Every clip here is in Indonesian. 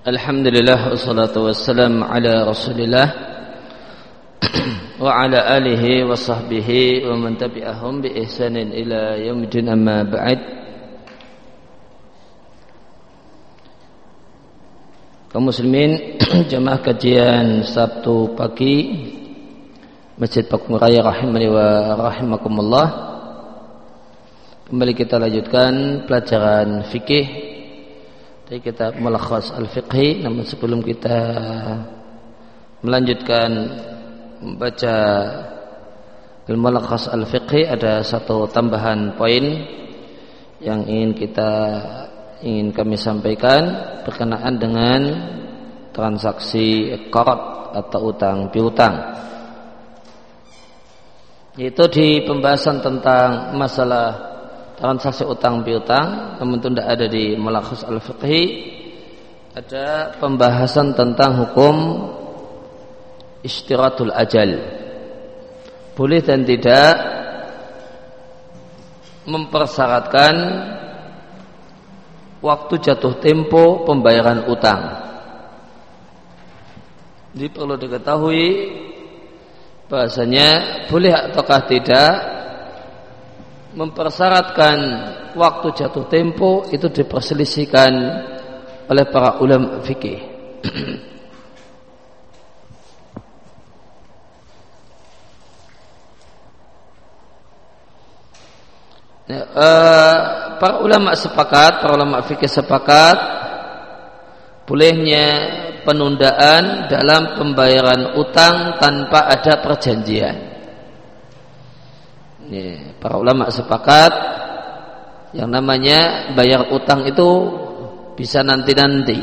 Alhamdulillah wassalatu wassalam ala Rasulillah wa ala alihi wa sahbihi wa man tabi'ahum bi ihsanin ila yaumil amma ba'd. Kaum muslimin jamaah kajian Sabtu pagi Masjid Pakung Raya rahimani wa rahimakumullah. Kembali kita lanjutkan pelajaran fikih dari kitab Malakhas Al-Fiqhi namun sebelum kita melanjutkan membaca Al-Malakhas Al-Fiqhi ada satu tambahan poin yang ingin kita ingin kami sampaikan berkenaan dengan transaksi korot atau utang piutang. Yaitu di pembahasan tentang masalah transaksi utang piutang namun itu tidak ada di Malakhus Al-Fiqhi. Ada pembahasan tentang hukum istiratul ajal. Boleh dan tidak mempersyaratkan waktu jatuh tempo pembayaran utang. Jadi perlu diketahui bahasanya boleh ataukah tidak mempersyaratkan waktu jatuh tempo itu diperselisihkan oleh para ulama fikih. Uh, para ulama sepakat, para ulama fikih sepakat bolehnya penundaan dalam pembayaran utang tanpa ada perjanjian. Ya, para ulama sepakat yang namanya bayar utang itu bisa nanti-nanti.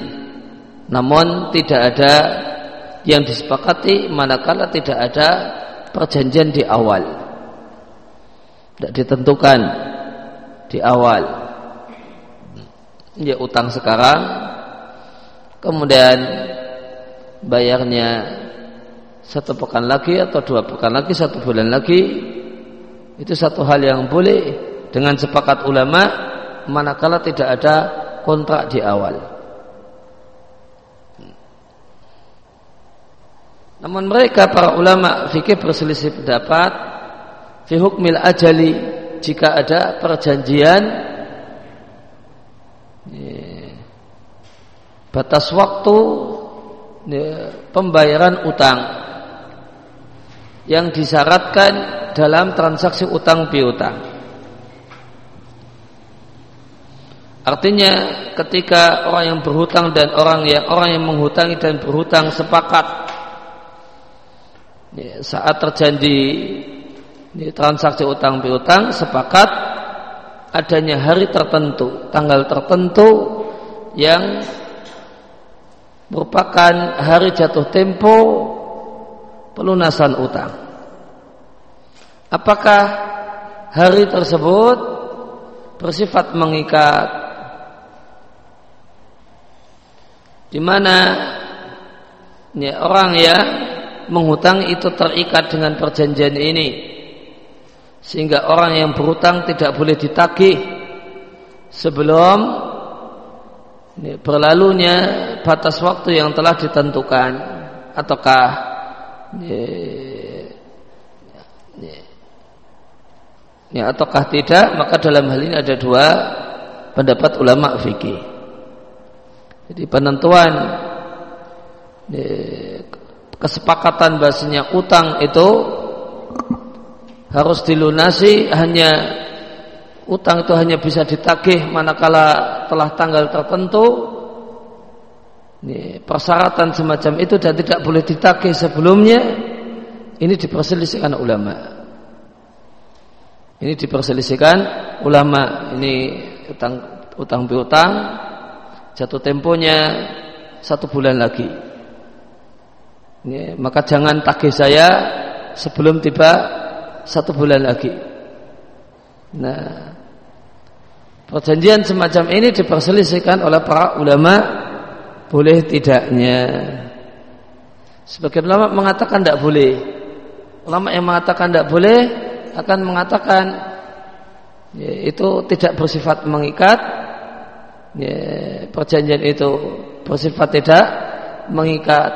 Namun tidak ada yang disepakati manakala tidak ada perjanjian di awal. Tidak ditentukan di awal. Ya utang sekarang kemudian bayarnya satu pekan lagi atau dua pekan lagi satu bulan lagi itu satu hal yang boleh dengan sepakat ulama manakala tidak ada kontrak di awal. Namun mereka para ulama fikih berselisih pendapat fi hukmil ajali jika ada perjanjian batas waktu pembayaran utang yang disyaratkan dalam transaksi utang piutang. Artinya ketika orang yang berhutang dan orang yang orang yang menghutangi dan berhutang sepakat ya, saat terjadi ya, transaksi utang piutang sepakat adanya hari tertentu, tanggal tertentu yang merupakan hari jatuh tempo pelunasan utang. Apakah hari tersebut bersifat mengikat di mana ya, orang yang menghutang itu terikat dengan perjanjian ini sehingga orang yang berhutang tidak boleh ditagih sebelum ya, berlalunya batas waktu yang telah ditentukan ataukah ya, ataukah tidak maka dalam hal ini ada dua pendapat ulama fikih. Jadi penentuan kesepakatan bahasanya utang itu harus dilunasi hanya utang itu hanya bisa ditagih manakala telah tanggal tertentu persyaratan semacam itu dan tidak boleh ditagih sebelumnya ini diperselisihkan ulama ini diperselisihkan ulama ini utang utang piutang jatuh temponya satu bulan lagi. Ini, maka jangan tagih saya sebelum tiba satu bulan lagi. Nah, perjanjian semacam ini diperselisihkan oleh para ulama boleh tidaknya. Sebagian ulama mengatakan tidak boleh. Ulama yang mengatakan tidak boleh akan mengatakan ya, itu tidak bersifat mengikat ya, perjanjian itu bersifat tidak mengikat.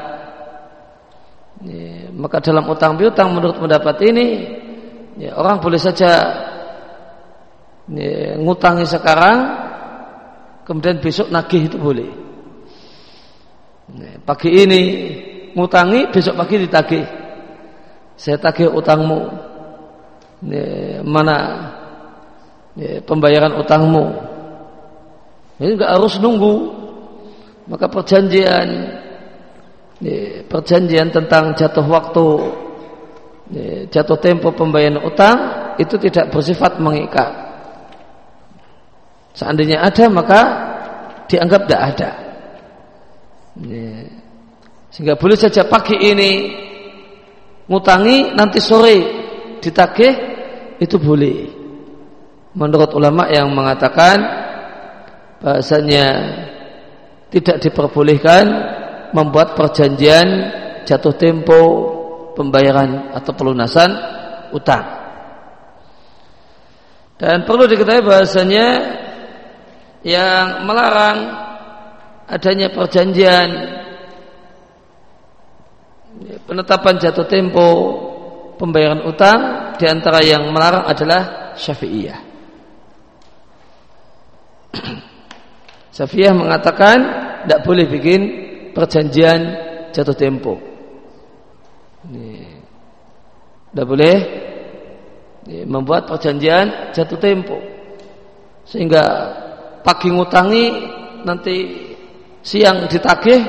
Ya, maka dalam utang piutang menurut pendapat ini ya, orang boleh saja ya, ngutangi sekarang kemudian besok nagih itu boleh. Pagi ini ngutangi besok pagi ditagih. Saya tagih utangmu. Mana ya, pembayaran utangmu? Ini enggak harus nunggu maka perjanjian perjanjian tentang jatuh waktu jatuh tempo pembayaran utang itu tidak bersifat mengikat seandainya ada maka dianggap tidak ada. Sehingga boleh saja pagi ini ngutangi nanti sore ditagih itu boleh menurut ulama yang mengatakan bahasanya tidak diperbolehkan membuat perjanjian jatuh tempo pembayaran atau pelunasan utang. Dan perlu diketahui bahasanya yang melarang adanya perjanjian penetapan jatuh tempo pembayaran utang di antara yang melarang adalah Syafi'iyah. Syafi'iyah mengatakan tidak boleh bikin perjanjian jatuh tempo. Tidak boleh membuat perjanjian jatuh tempo. Sehingga pagi ngutangi nanti siang ditagih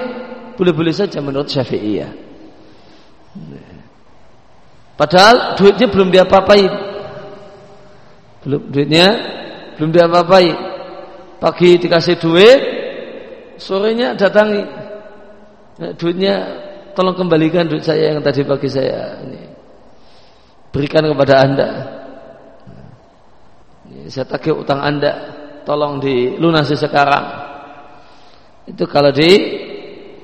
boleh-boleh saja menurut Syafi'iyah. Padahal duitnya belum diapa-apain. Belum duitnya belum diapa-apain Pagi dikasih duit, sorenya datangi. Nah, duitnya tolong kembalikan duit saya yang tadi pagi saya ini. Berikan kepada Anda. Saya tagih utang Anda, tolong dilunasi sekarang. Itu kalau di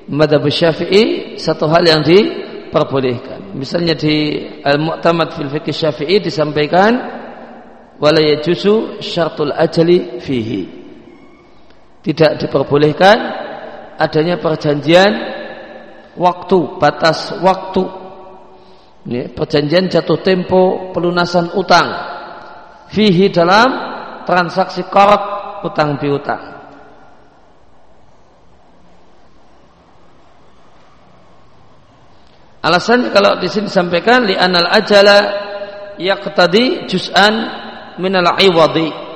madhab syafi'i satu hal yang diperbolehkan. Misalnya di Al-Mu'tamad fil Fiqh Syafi'i disampaikan wala yajuzu syartul ajali fihi tidak diperbolehkan adanya perjanjian waktu, batas waktu. Ini perjanjian jatuh tempo pelunasan utang. Fihi dalam transaksi korot utang piutang. Alasannya kalau di sini disampaikan li anal ajala yaqtadi juz'an minal iwadi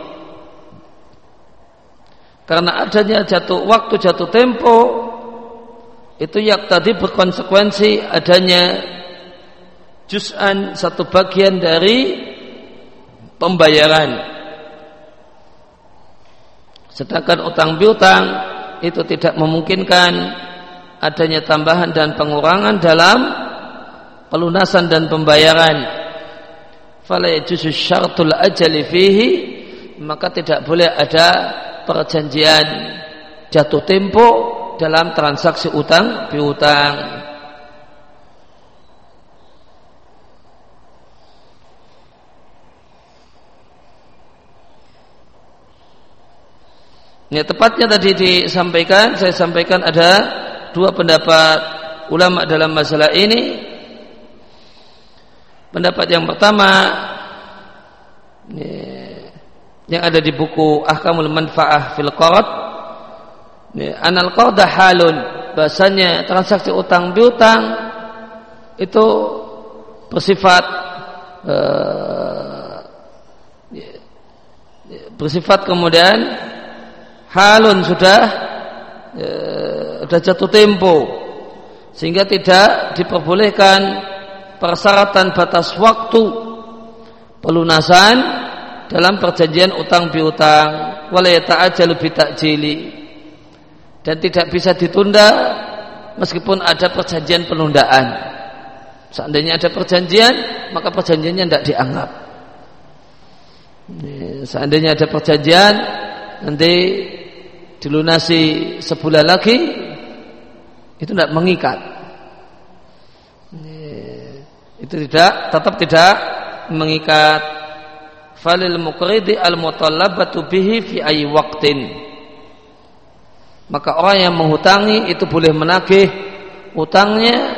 karena adanya jatuh waktu jatuh tempo itu yang tadi berkonsekuensi adanya juz'an satu bagian dari pembayaran. Sedangkan utang piutang itu tidak memungkinkan adanya tambahan dan pengurangan dalam pelunasan dan pembayaran. Fala yajuzu ajali fihi maka tidak boleh ada perjanjian jatuh tempo dalam transaksi utang piutang. Ya, tepatnya tadi disampaikan, saya sampaikan ada dua pendapat ulama dalam masalah ini. Pendapat yang pertama, ya, yang ada di buku Ahkamul Manfaah fil Qard anal qarda halun bahasanya transaksi utang piutang itu bersifat uh, bersifat kemudian halun sudah sudah jatuh tempo. Sehingga tidak diperbolehkan persyaratan batas waktu pelunasan dalam perjanjian utang piutang. Wala yata'ajjalu bitakjili. Dan tidak bisa ditunda meskipun ada perjanjian penundaan. Seandainya ada perjanjian maka perjanjiannya tidak dianggap. Seandainya ada perjanjian nanti dilunasi sebulan lagi itu tidak mengikat. Itu tidak tetap tidak mengikat. Falil muqridi al mutallabatu bihi fi ayi maka orang yang menghutangi itu boleh menagih utangnya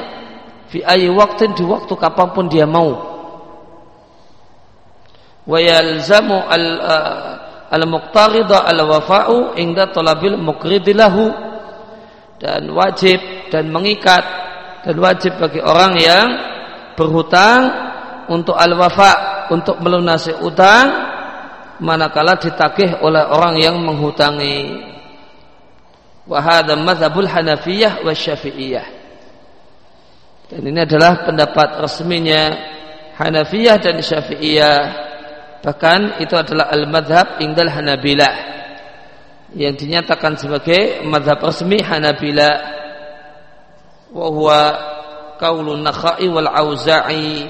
fi ayi di waktu kapan pun dia mau. Wa yalzamu al uh, al muqtarida al wafa'u inda talabil muqridilahu. Dan wajib dan mengikat dan wajib bagi orang yang berhutang untuk al wafa untuk melunasi utang manakala ditagih oleh orang yang menghutangi. Wa hadha madhabul hanafiyah wa syafi'iyah. Dan ini adalah pendapat resminya Hanafiyah dan Syafi'iyah bahkan itu adalah al-madhab indal Hanabilah yang dinyatakan sebagai madhab resmi Hanabilah. Wa huwa qaulun Nakhai wal Auza'i.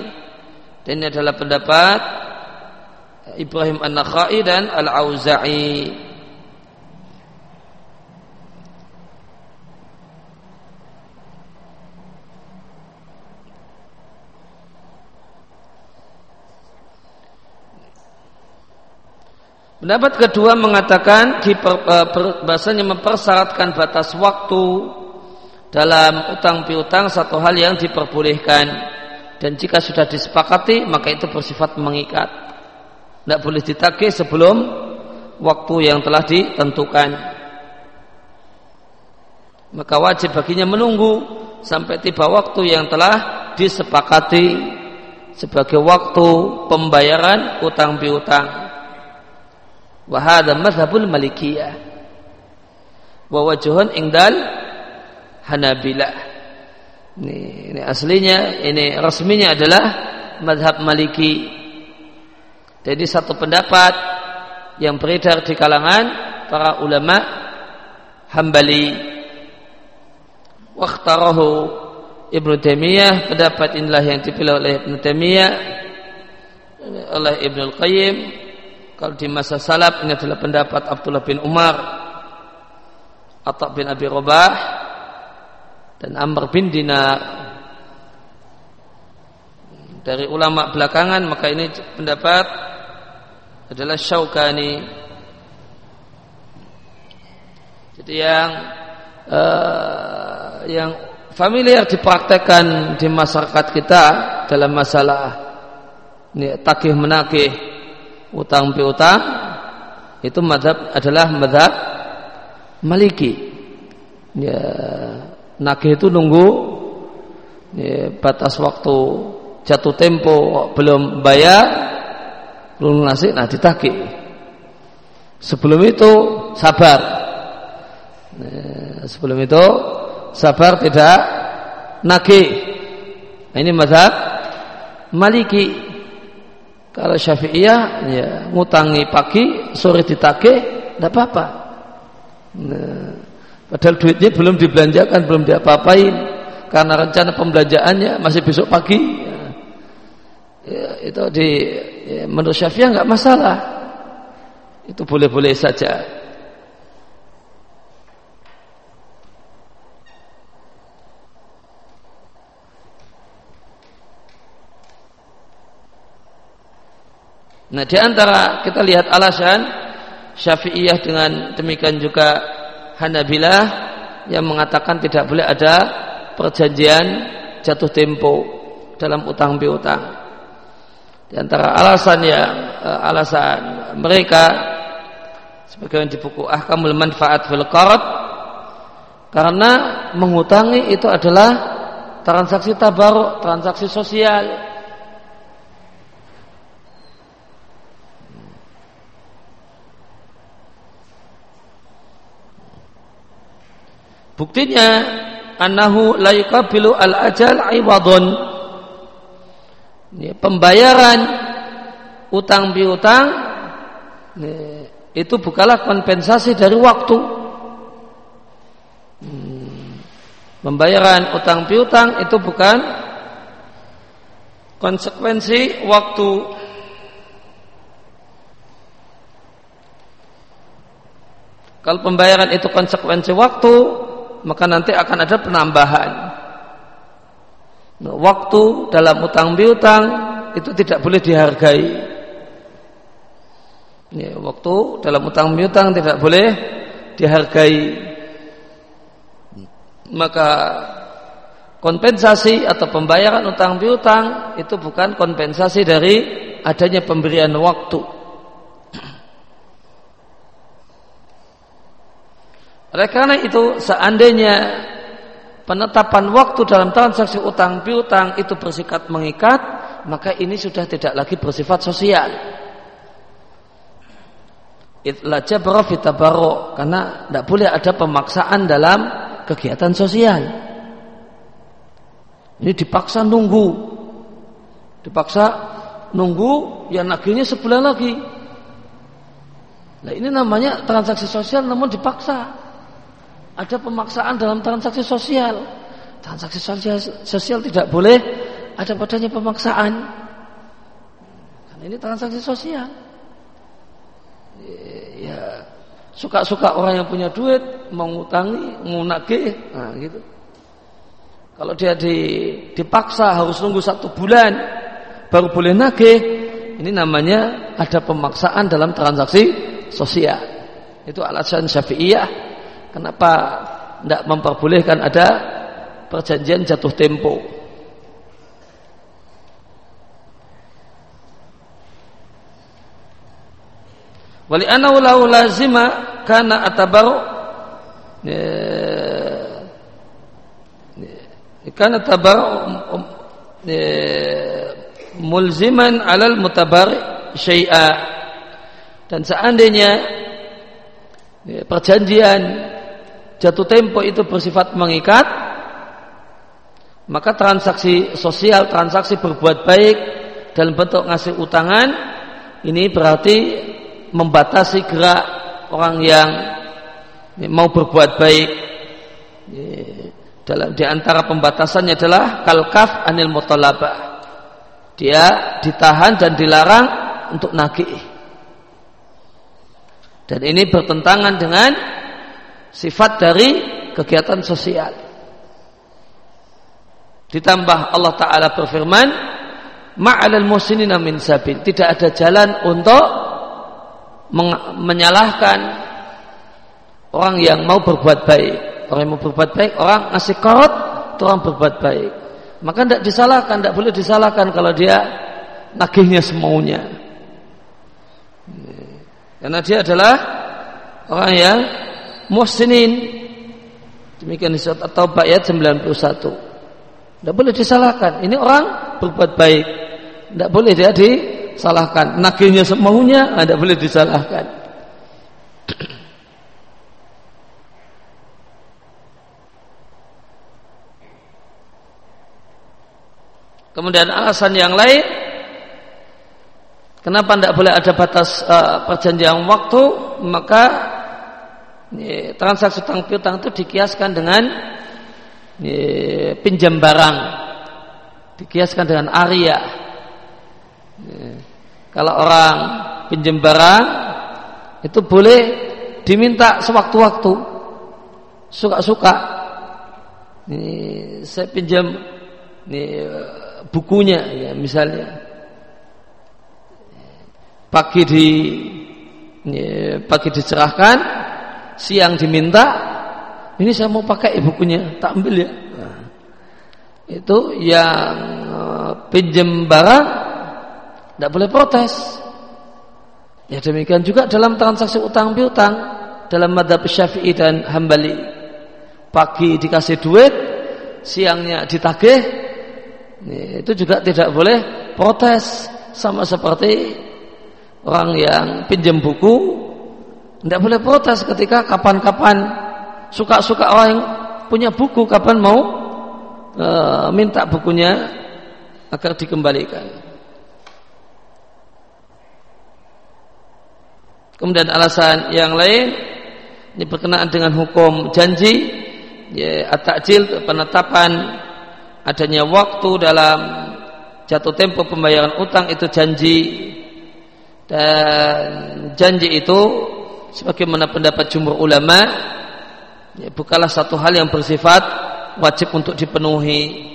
Dan ini adalah pendapat Ibrahim An-Nakhai dan Al-Auza'i Pendapat kedua mengatakan diper, uh, bahasanya mempersyaratkan batas waktu dalam utang piutang satu hal yang diperbolehkan dan jika sudah disepakati maka itu bersifat mengikat. Tidak boleh ditagih sebelum waktu yang telah ditentukan. Maka wajib baginya menunggu sampai tiba waktu yang telah disepakati sebagai waktu pembayaran utang piutang. Wahada mazhabul malikiyah. Wa wajuhun ingdal hanabilah. Ini, ini aslinya, ini resminya adalah mazhab maliki. Jadi satu pendapat yang beredar di kalangan para ulama hambali. Wakhtarahu Ibnu Taimiyah pendapat inilah yang dipilih oleh Ibnu Taimiyah oleh Ibnu Al-Qayyim kalau di masa salaf ini adalah pendapat Abdullah bin Umar, Atta bin Abi Robah, dan Amr bin Dinar. Dari ulama belakangan maka ini pendapat adalah Syaukani. Jadi yang uh, yang familiar dipraktekkan di masyarakat kita dalam masalah ini takih menakih utang piutang itu madhab adalah madhab maliki. Ya nakih itu nunggu ya, batas waktu jatuh tempo belum bayar belum nasi nah ditagih. Sebelum itu sabar. Ya, sebelum itu sabar tidak nagih. Nah, ini madhab maliki kalau Syafi'iyah ya ngutangi pagi, sore ditagih, tidak apa-apa. Nah, padahal duitnya belum dibelanjakan, belum diapa-apain karena rencana pembelanjaannya masih besok pagi. Ya, itu di ya, menurut Syafi'iyah nggak masalah. Itu boleh-boleh saja. Nah, di antara kita lihat alasan Syafi'iyah dengan demikian juga Hanabilah yang mengatakan tidak boleh ada perjanjian jatuh tempo dalam utang piutang. Di antara alasan yang uh, alasan mereka sebagaimana di buku Ahkamul Manfaat fil Qard karena menghutangi itu adalah transaksi tabaruk, transaksi sosial Buktinya annahu la yuqabilu al-ajal iwadun. pembayaran utang piutang itu bukanlah kompensasi dari waktu. Hmm. Pembayaran utang piutang itu bukan konsekuensi waktu. Kalau pembayaran itu konsekuensi waktu, maka nanti akan ada penambahan. Nah, waktu dalam utang piutang itu tidak boleh dihargai. Ya, waktu dalam utang piutang tidak boleh dihargai. maka kompensasi atau pembayaran utang piutang itu bukan kompensasi dari adanya pemberian waktu. Oleh karena itu seandainya penetapan waktu dalam transaksi utang piutang itu bersifat mengikat, maka ini sudah tidak lagi bersifat sosial. Itla jabra fitabaro karena tidak boleh ada pemaksaan dalam kegiatan sosial. Ini dipaksa nunggu. Dipaksa nunggu, ya nagihnya sebulan lagi. Nah ini namanya transaksi sosial namun dipaksa. Ada pemaksaan dalam transaksi sosial. Transaksi sosial, sosial tidak boleh ada padanya pemaksaan. Karena ini transaksi sosial. Ya suka-suka orang yang punya duit mau ngutangi, nah gitu. Kalau dia di, dipaksa harus nunggu satu bulan baru boleh nagih, ini namanya ada pemaksaan dalam transaksi sosial. Itu alasan syafi'iyah kenapa tidak memperbolehkan ada perjanjian jatuh tempo. Wali anahu lazima karena atabaru karena tabar um, e, mulziman alal mutabar syai'a dan seandainya perjanjian jatuh tempo itu bersifat mengikat maka transaksi sosial transaksi berbuat baik dalam bentuk ngasih utangan ini berarti membatasi gerak orang yang mau berbuat baik di antara pembatasannya adalah kalkaf anil mutalabah. Dia ditahan dan dilarang untuk nagih. Dan ini bertentangan dengan sifat dari kegiatan sosial. Ditambah Allah Ta'ala berfirman, Ma'alal musinina min sabil. Tidak ada jalan untuk menyalahkan orang yang mau berbuat baik orang yang mau berbuat baik orang ngasih korot orang berbuat baik maka tidak disalahkan tidak boleh disalahkan kalau dia nagihnya semaunya karena dia adalah orang yang muhsinin. Demikian di surat At-Taubah ayat 91 tidak boleh disalahkan. Ini orang berbuat baik. Tidak boleh dia disalahkan. Nagihnya semaunya tidak boleh disalahkan. Kemudian alasan yang lain Kenapa tidak boleh ada batas uh, perjanjian waktu Maka transaksi utang piutang itu dikiaskan dengan ini, pinjam barang. Dikiaskan dengan ini, Kalau orang pinjam barang Itu boleh diminta sewaktu-waktu. Suka-suka. Saya pinjam ini, bukunya ya misalnya. Pagi di ya, pagi dicerahkan siang diminta ini saya mau pakai bukunya tak ambil ya. Nah, itu yang uh, pinjam barang tidak boleh protes. Ya demikian juga dalam transaksi utang piutang dalam madhab syafi'i dan hambali. Pagi dikasih duit siangnya ditagih itu juga tidak boleh protes. Sama seperti orang yang pinjam buku tidak boleh protes ketika kapan-kapan suka-suka orang yang punya buku kapan mau e, minta bukunya agar dikembalikan. Kemudian alasan yang lain ini berkenaan dengan hukum janji ya at-ta'jil penetapan adanya waktu dalam jatuh tempo pembayaran utang itu janji dan janji itu sebagaimana pendapat jumhur ulama ya, bukanlah satu hal yang bersifat wajib untuk dipenuhi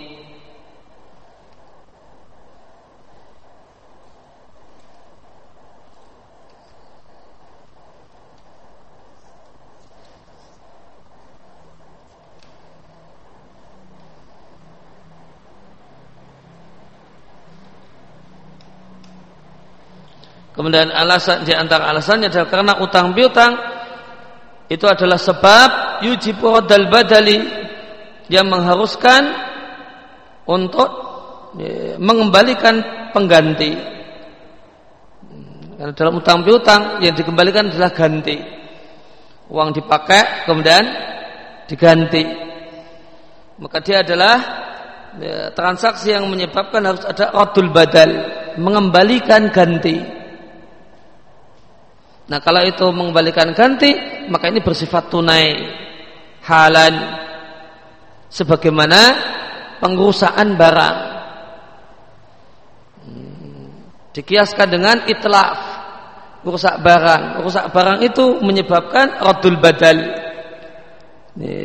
Kemudian alasan di antara alasannya adalah karena utang piutang itu adalah sebab yujibu dal badali yang mengharuskan untuk ya, mengembalikan pengganti. Karena dalam utang piutang yang dikembalikan adalah ganti. Uang dipakai kemudian diganti. Maka dia adalah ya, transaksi yang menyebabkan harus ada radul badal, mengembalikan ganti. Nah kalau itu mengembalikan ganti maka ini bersifat tunai halan sebagaimana pengurusan barang. Hmm, dikiaskan dengan itlaf rusak barang. Rusak barang itu menyebabkan radul badal.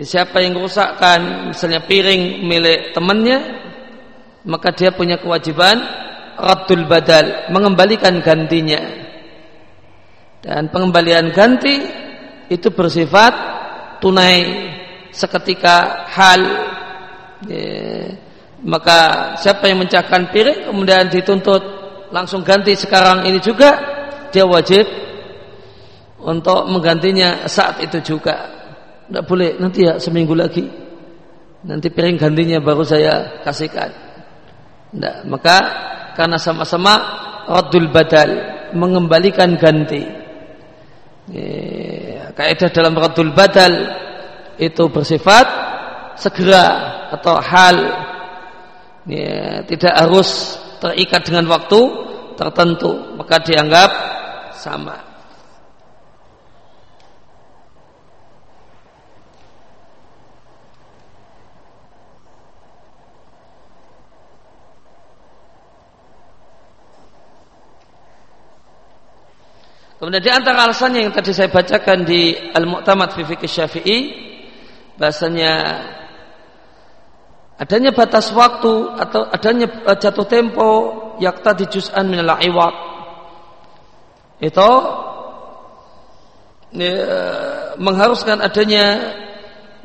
Siapa yang merusakkan misalnya piring milik temannya maka dia punya kewajiban radul badal mengembalikan gantinya dan pengembalian ganti itu bersifat tunai seketika hal. Ya, maka siapa yang mencahkan piring kemudian dituntut langsung ganti sekarang ini juga dia wajib untuk menggantinya saat itu juga. Tidak boleh nanti ya seminggu lagi. Nanti piring gantinya baru saya kasihkan. Tidak. Maka karena sama-sama radul badal mengembalikan ganti Ya, kaidah dalam radul badal itu bersifat segera atau hal. Ya, tidak harus terikat dengan waktu tertentu maka dianggap sama Kemudian di antara alasannya yang tadi saya bacakan di Al-Mu'tamad fi Fiqh Syafi'i bahasanya adanya batas waktu atau adanya eh, jatuh tempo yakta di juz'an minal iwaq itu ya, mengharuskan adanya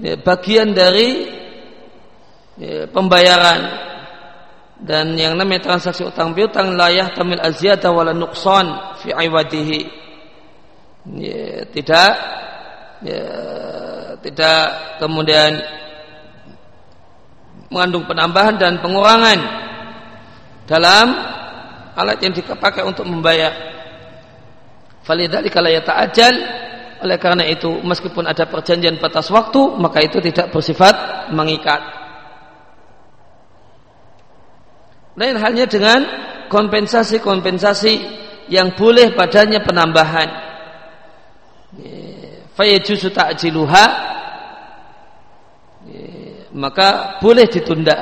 ya, bagian dari ya, pembayaran. Dan yang namanya transaksi utang piutang layah tamil aziyadah wala nuqsan fi iwadihi ya, tidak ya, tidak kemudian mengandung penambahan dan pengurangan dalam alat yang dipakai untuk membayar. Falidhalika la yata'ajjal oleh karena itu meskipun ada perjanjian batas waktu maka itu tidak bersifat mengikat. Lain halnya dengan kompensasi-kompensasi yang boleh padanya penambahan fayajuzu ta'jiluha. Maka boleh ditunda.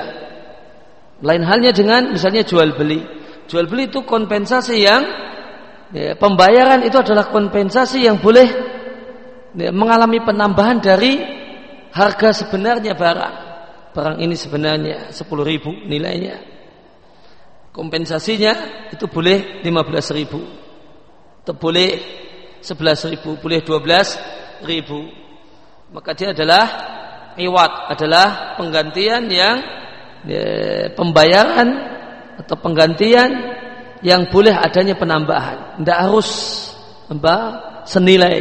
Lain halnya dengan misalnya jual beli. Jual beli itu kompensasi yang ya, pembayaran itu adalah kompensasi yang boleh ya, mengalami penambahan dari harga sebenarnya barang. Barang ini sebenarnya 10 ribu nilainya. Kompensasinya itu boleh 15 ribu. Atau boleh 11 ribu boleh 12 ribu. Maka dia adalah iwat adalah penggantian yang ya, pembayaran atau penggantian yang boleh adanya penambahan. Tidak harus apa senilai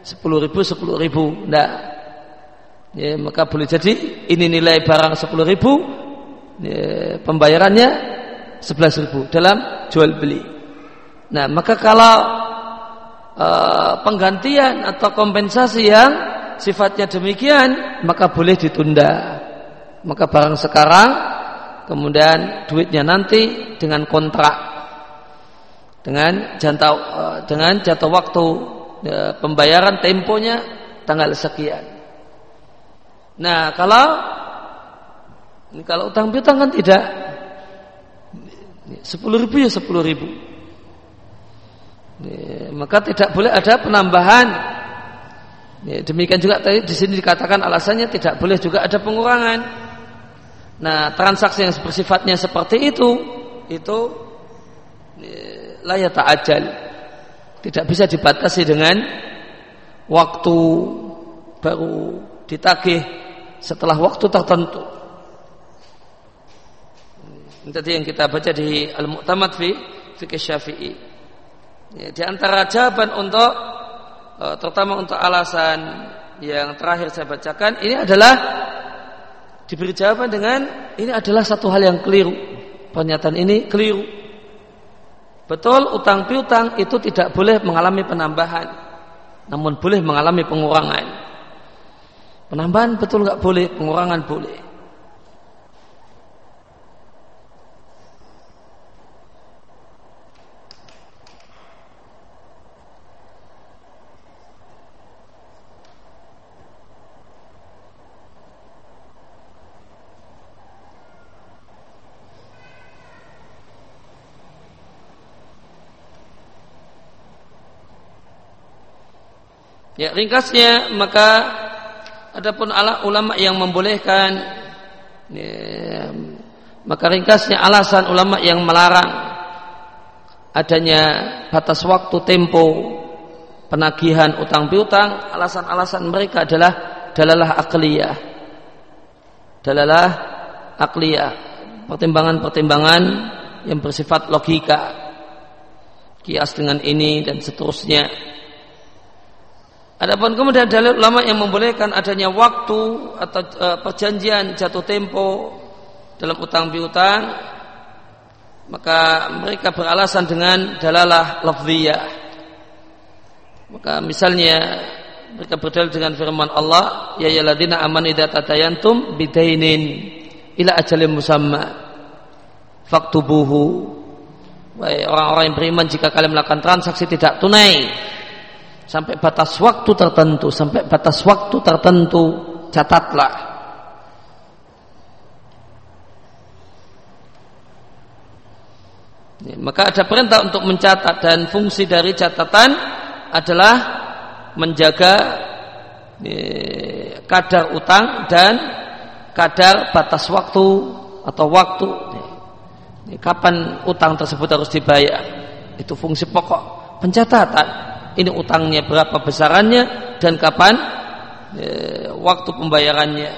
sepuluh ribu sepuluh ribu. Tidak ya, maka boleh jadi ini nilai barang sepuluh ribu ya, pembayarannya sebelas ribu dalam jual beli. Nah maka kalau uh, penggantian atau kompensasi yang sifatnya demikian maka boleh ditunda. Maka barang sekarang kemudian duitnya nanti dengan kontrak dengan jantau uh, dengan jatuh waktu uh, pembayaran temponya tanggal sekian. Nah kalau kalau utang piutang kan tidak. Sepuluh ribu ya sepuluh ribu Maka tidak boleh ada penambahan. Demikian juga tadi di sini dikatakan alasannya tidak boleh juga ada pengurangan. Nah, transaksi yang bersifatnya seperti itu itu ya, layak ajal. Tidak bisa dibatasi dengan waktu baru ditagih setelah waktu tertentu. Ini tadi yang kita baca di Al-Mu'tamad fi Fikih Syafi'i. Ya, di antara jawaban untuk uh, terutama untuk alasan yang terakhir saya bacakan ini adalah diberi jawaban dengan ini adalah satu hal yang keliru. Pernyataan ini keliru. Betul utang piutang itu tidak boleh mengalami penambahan, namun boleh mengalami pengurangan. Penambahan betul nggak boleh, pengurangan boleh. Ya, ringkasnya maka adapun ala ulama yang membolehkan ya, maka ringkasnya alasan ulama yang melarang adanya batas waktu tempo penagihan utang piutang. Alasan-alasan mereka adalah dalalah akliyah. Dalalah akliyah. Pertimbangan-pertimbangan yang bersifat logika. Kias dengan ini dan seterusnya Adapun kemudian dalil ulama yang membolehkan adanya waktu atau e, perjanjian jatuh tempo dalam utang piutang maka mereka beralasan dengan dalalah lafziyah. Maka misalnya mereka berdalil dengan firman Allah, ya yaladina aman idza tadayantum bidainin ila ajalin musamma faktubuhu. Wahai orang-orang yang beriman jika kalian melakukan transaksi tidak tunai sampai batas waktu tertentu, sampai batas waktu tertentu, catatlah. Maka ada perintah untuk mencatat dan fungsi dari catatan adalah menjaga kadar utang dan kadar batas waktu atau waktu kapan utang tersebut harus dibayar itu fungsi pokok pencatatan ini utangnya berapa besarannya dan kapan e, waktu pembayarannya.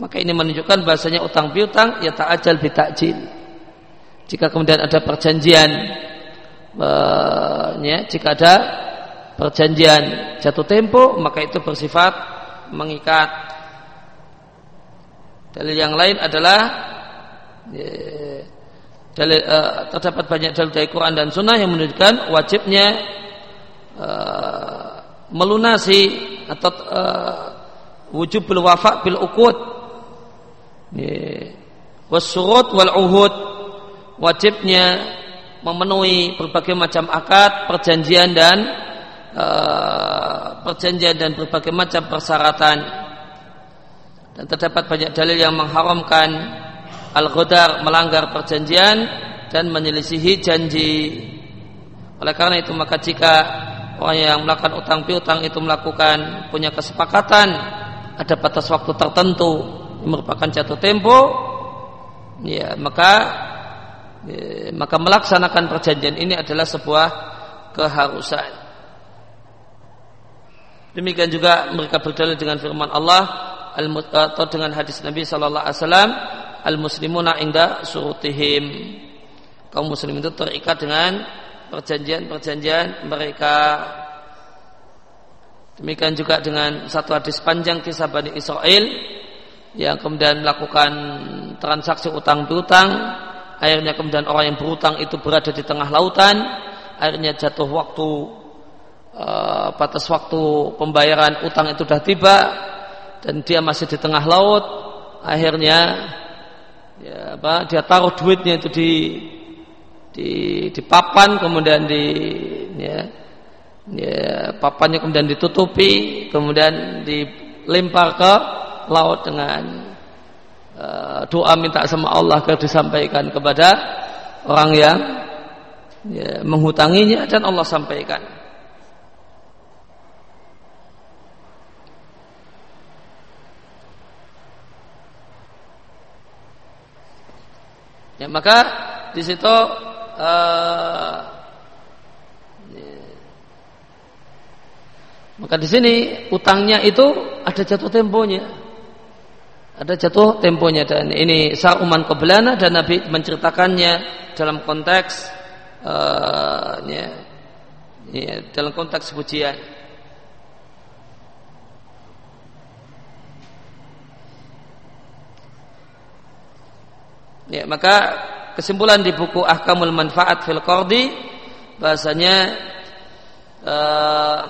Maka ini menunjukkan bahasanya utang piutang ya ta'ajal bitakjil. Jika kemudian ada perjanjian e, ya, jika ada perjanjian jatuh tempo maka itu bersifat mengikat. Dalil yang lain adalah ya, dalil, uh, terdapat banyak dalil dari Quran dan Sunnah yang menunjukkan wajibnya uh, melunasi atau uh, wujub bil wafa bil uqud. Wasurut wal uhud. Wajibnya memenuhi berbagai macam akad perjanjian dan uh, perjanjian dan berbagai macam persyaratan. Dan terdapat banyak dalil yang mengharamkan al-ghadar melanggar perjanjian dan menyelisihi janji. Oleh karena itu maka jika orang yang melakukan utang piutang itu melakukan punya kesepakatan. Ada batas waktu tertentu merupakan jatuh tempo. Ya maka ya, maka melaksanakan perjanjian ini adalah sebuah keharusan. Demikian juga mereka berdalil dengan firman Allah atau dengan hadis Nabi Shallallahu Alaihi Wasallam al muslimuna inda surutihim. Kaum muslim itu terikat dengan perjanjian-perjanjian mereka. Demikian juga dengan satu hadis panjang kisah Bani Israel yang kemudian melakukan transaksi utang piutang, akhirnya kemudian orang yang berutang itu berada di tengah lautan, akhirnya jatuh waktu uh, batas waktu pembayaran utang itu sudah tiba dan dia masih di tengah laut, akhirnya ya apa dia taruh duitnya itu di di, di papan kemudian di ya, ya papannya kemudian ditutupi kemudian dilempar ke laut dengan uh, doa minta sama Allah agar disampaikan kepada orang yang ya, menghutanginya dan Allah sampaikan. Ya, maka di situ uh, maka di sini utangnya itu ada jatuh temponya ada jatuh temponya dan ini sauman kebelanah dan Nabi menceritakannya dalam konteks uh, ya, ya, dalam konteks pujian. Ya, maka kesimpulan di buku Ahkamul Manfaat fil Qardi bahasanya uh,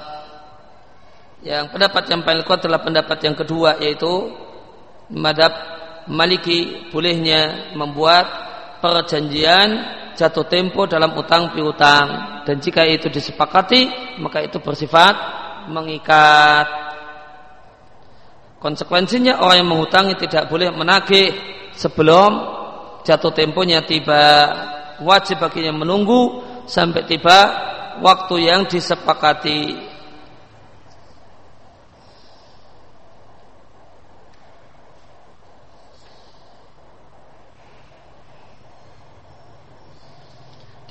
yang pendapat yang paling kuat adalah pendapat yang kedua yaitu madhab maliki bolehnya membuat perjanjian jatuh tempo dalam utang piutang. Dan jika itu disepakati maka itu bersifat mengikat. Konsekuensinya orang yang menghutangi tidak boleh menagih sebelum jatuh temponya tiba wajib baginya menunggu sampai tiba waktu yang disepakati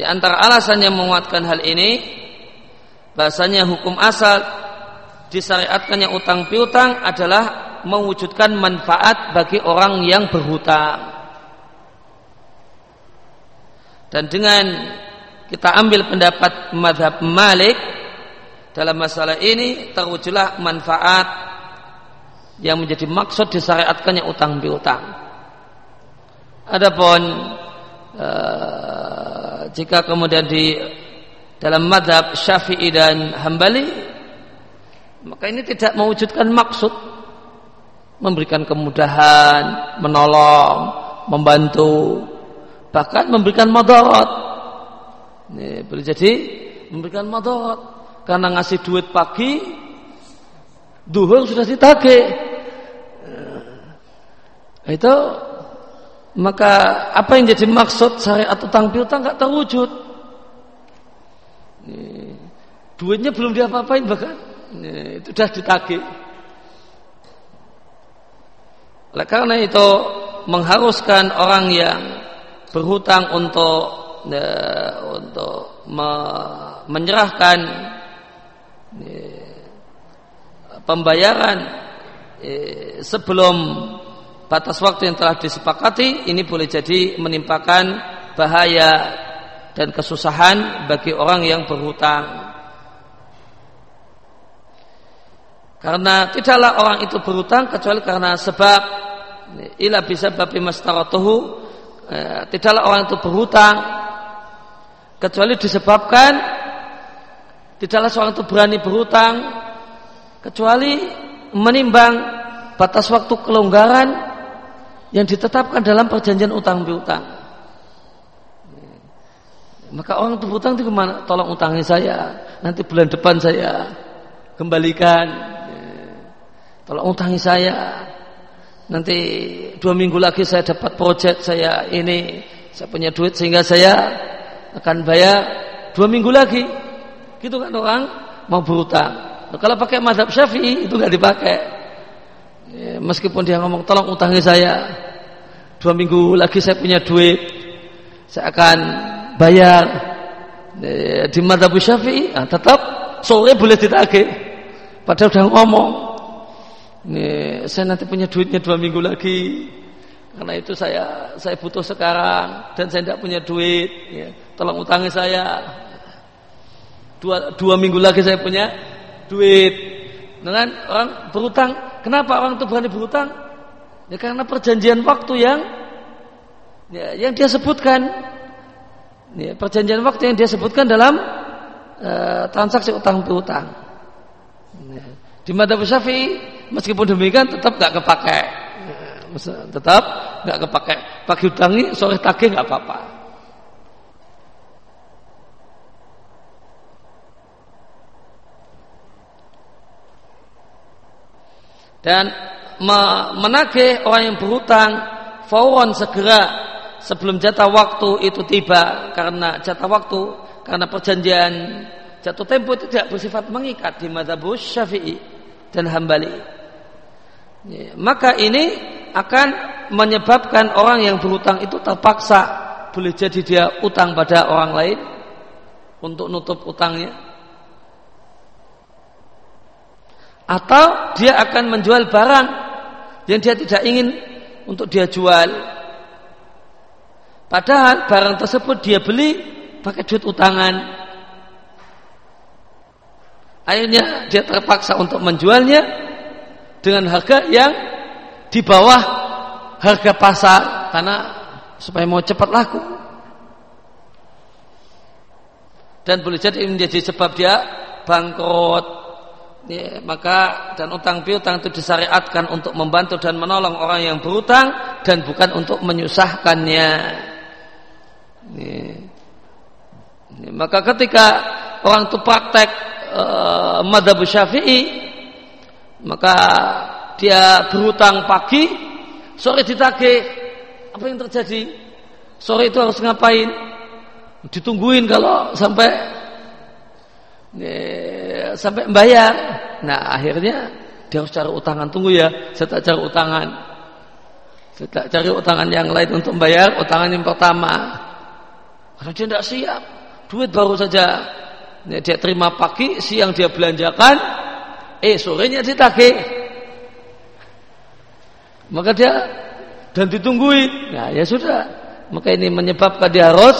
Di antara alasan yang menguatkan hal ini bahasanya hukum asal disyariatkannya utang piutang adalah mewujudkan manfaat bagi orang yang berhutang. Dan dengan kita ambil pendapat madhab Malik dalam masalah ini terwujudlah manfaat yang menjadi maksud disyariatkannya utang piutang. Adapun e, jika kemudian di dalam madhab Syafi'i dan Hambali maka ini tidak mewujudkan maksud memberikan kemudahan, menolong, membantu, bahkan memberikan madarat. Ini boleh jadi memberikan madarat karena ngasih duit pagi duhur sudah ditagih. Nah, itu maka apa yang jadi maksud syariat utang piutang nggak terwujud. Duitnya belum diapa-apain bahkan ini, itu sudah ditagih. Oleh karena itu mengharuskan orang yang berhutang untuk e, untuk me, menyerahkan e, pembayaran e, sebelum batas waktu yang telah disepakati ini boleh jadi menimpakan bahaya dan kesusahan bagi orang yang berhutang. Karena tidaklah orang itu berhutang kecuali karena sebab ila bisa babi mastaratuhu eh, tidaklah orang itu berhutang kecuali disebabkan tidaklah seorang itu berani berhutang kecuali menimbang batas waktu kelonggaran yang ditetapkan dalam perjanjian utang piutang. Maka orang itu berhutang itu ke mana? Tolong utangi saya. Nanti bulan depan saya kembalikan. Tolong utangi saya nanti dua minggu lagi saya dapat proyek saya ini saya punya duit sehingga saya akan bayar dua minggu lagi. Gitu kan orang? Mau berutang nah, kalau pakai madhab syafi'i itu nggak dipakai. Ya, meskipun dia ngomong tolong utangi saya. Dua minggu lagi saya punya duit saya akan bayar. Ya, di madhab syafi'i nah, tetap sore boleh ditagih. Padahal udah ngomong ini saya nanti punya duitnya dua minggu lagi. Karena itu saya saya butuh sekarang dan saya tidak punya duit. Ya, tolong utangi saya. Dua, dua minggu lagi saya punya duit. Dengan orang berutang, kenapa orang itu berani berutang? Ya karena perjanjian waktu yang ya, yang dia sebutkan. Ya, perjanjian waktu yang dia sebutkan dalam uh, transaksi utang berutang. Ya. Di madhab syafi'i meskipun demikian tetap nggak kepakai tetap nggak kepakai pagi utangi sore tagih nggak apa-apa. Dan menagih orang yang berhutang fauron segera sebelum jatah waktu itu tiba. Karena jatah waktu karena perjanjian jatuh tempo itu tidak bersifat mengikat di madhabus syafi'i dan hambali Ya, maka ini akan menyebabkan orang yang berutang itu terpaksa boleh jadi dia utang pada orang lain untuk nutup utangnya atau dia akan menjual barang yang dia tidak ingin untuk dia jual padahal barang tersebut dia beli pakai duit utangan. Akhirnya dia terpaksa untuk menjualnya dengan harga yang di bawah harga pasar karena supaya mau cepat laku. Dan boleh jadi menjadi sebab dia bangkrut. Ya, maka dan utang piutang itu disyariatkan untuk membantu dan menolong orang yang berutang dan bukan untuk menyusahkannya. Ya. Ya, maka ketika orang itu praktek uh, madhab syafi'i maka dia berutang pagi sore ditagih. Apa yang terjadi? Sore itu harus ngapain? Ditungguin kalau sampai sampai membayar. Nah akhirnya dia harus cari utangan. Tunggu ya saya tak cari utangan. Saya tak cari utangan yang lain untuk membayar utangan yang pertama. Karena dia tidak siap. Duit baru saja. Dia terima pagi siang dia belanjakan eh sorenya ditagih. Maka dia dan ditungguin nah ya sudah. Maka ini menyebabkan dia harus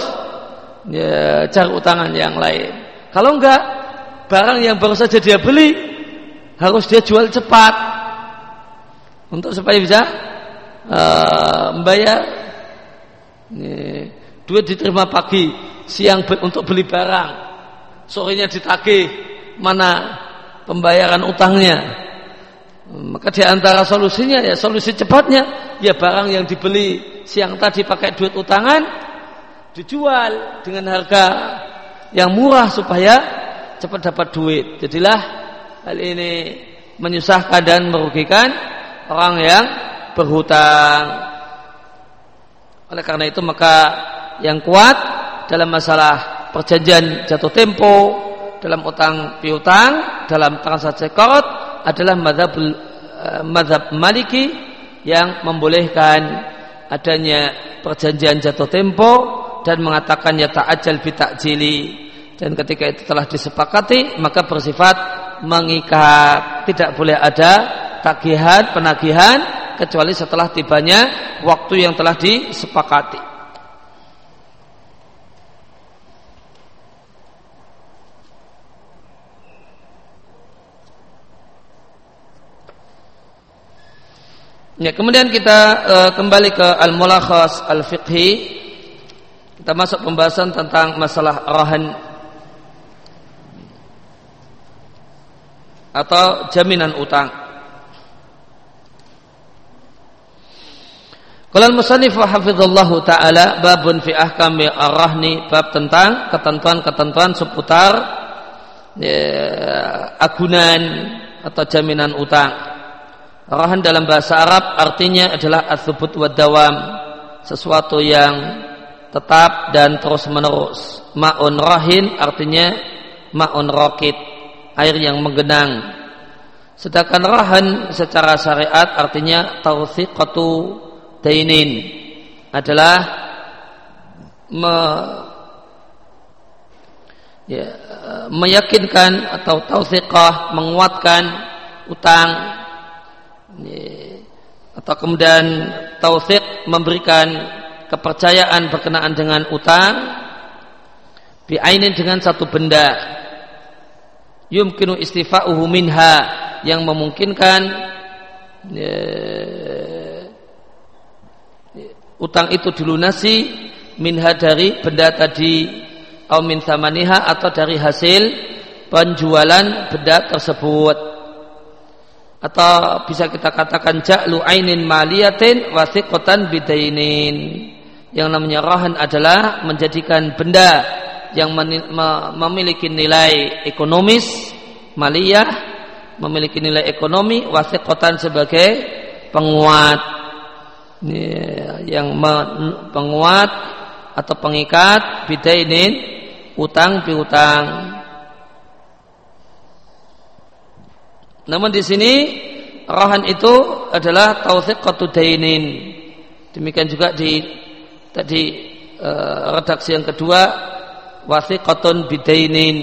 ya, cari utangan yang lain. Kalau enggak barang yang baru saja dia beli harus dia jual cepat. Untuk supaya bisa uh, membayar. Ini, duit diterima pagi siang untuk beli barang, sorenya ditagih mana pembayaran utangnya. Maka di antara solusinya ya solusi cepatnya ya barang yang dibeli siang tadi pakai duit utangan dijual dengan harga yang murah supaya cepat dapat duit. Jadilah hal ini menyusahkan dan merugikan orang yang berhutang. Oleh karena itu maka yang kuat dalam masalah perjanjian jatuh tempo, dalam utang piutang, dalam transaksi kod adalah madhab, uh, madhab maliki yang membolehkan adanya perjanjian jatuh tempo dan mengatakan ya ta'ajjal bitakjili dan ketika itu telah disepakati maka bersifat mengikat. Tidak boleh ada tagihan penagihan kecuali setelah tibanya waktu yang telah disepakati Ya, kemudian kita uh, kembali ke al-mulakhas al-fiqhi. Kita masuk pembahasan tentang masalah rahan atau jaminan utang. Qala al-musannif hafizallahu taala babun fi ahkami ar-rahni bab tentang ketentuan-ketentuan seputar ya, agunan atau jaminan utang. Rahan dalam bahasa Arab artinya adalah atsubut wa dawam, sesuatu yang tetap dan terus menerus. Ma'un rahin artinya ma'un rokit, air yang menggenang. Sedangkan rahan secara syariat artinya tawthiqatu dainin adalah me, ya, meyakinkan atau tausiqah menguatkan utang atau kemudian taufik memberikan kepercayaan berkenaan dengan utang biainin dengan satu benda. Yumkinu istifa'uhu minha yang memungkinkan ya, utang itu dilunasi minha dari benda tadi atau min samaniha atau dari hasil penjualan benda tersebut atau bisa kita katakan ja'lu ainin maliyatin wasiqatan bidainin. Yang namanya rahan adalah menjadikan benda yang memiliki nilai ekonomis maliyah memiliki nilai ekonomi wasiqatan sebagai penguat. Yang penguat atau pengikat bidainin utang piutang Namun di sini rahan itu adalah tausiqatu dainin. Demikian juga di tadi uh, redaksi yang kedua wasiqatun bidainin.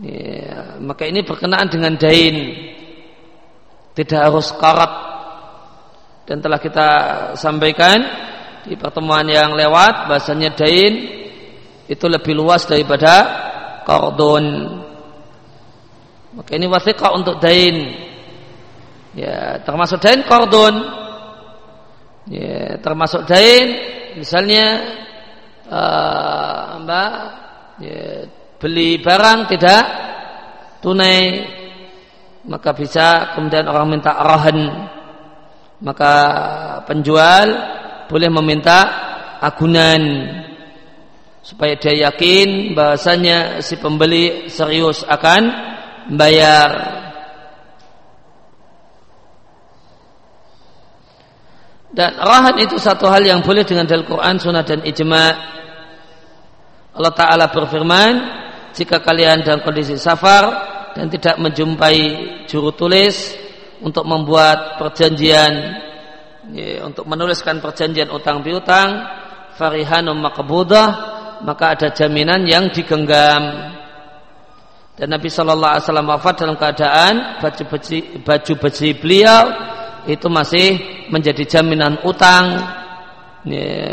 Ya, maka ini berkenaan dengan dain. Tidak harus karat. Dan telah kita sampaikan di pertemuan yang lewat bahasanya dain itu lebih luas daripada kordon. Maka ini wasiqah untuk dain. Ya, termasuk dain kordon. Ya, termasuk dain misalnya uh, Mbak ya, beli barang tidak tunai maka bisa kemudian orang minta arahan maka penjual boleh meminta agunan supaya dia yakin bahasanya si pembeli serius akan bayar dan rahan itu satu hal yang boleh dengan dalil Quran, Sunnah dan ijma. Allah Taala berfirman, jika kalian dalam kondisi safar dan tidak menjumpai juru tulis untuk membuat perjanjian ya, untuk menuliskan perjanjian utang piutang farihanum maqbudah maka ada jaminan yang digenggam dan Nabi Shallallahu Alaihi Wasallam wafat dalam keadaan baju besi, baju besi beliau itu masih menjadi jaminan utang.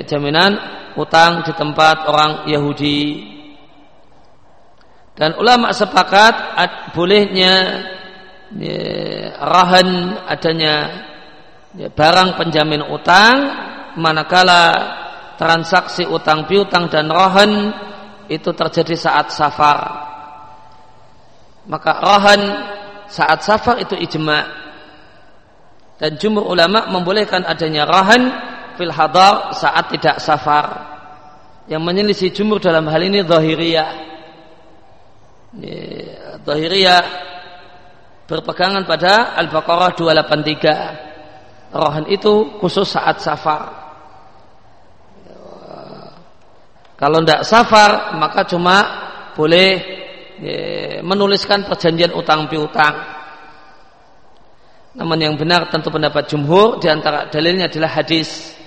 Jaminan utang di tempat orang Yahudi. Dan ulama sepakat bolehnya ya, rahan adanya ya, barang penjamin utang manakala transaksi utang piutang dan rohan itu terjadi saat safar maka rohan saat safar itu ijma. Dan jumhur ulama membolehkan adanya rohan fil hadar saat tidak safar. Yang menyelisih jumhur dalam hal ini zahiriyah. Zahiriyah berpegangan pada Al-Baqarah 283 rohan itu khusus saat safar. Kalau tidak safar maka cuma boleh menuliskan perjanjian utang piutang. Namun yang benar tentu pendapat jumhur di antara dalilnya adalah hadis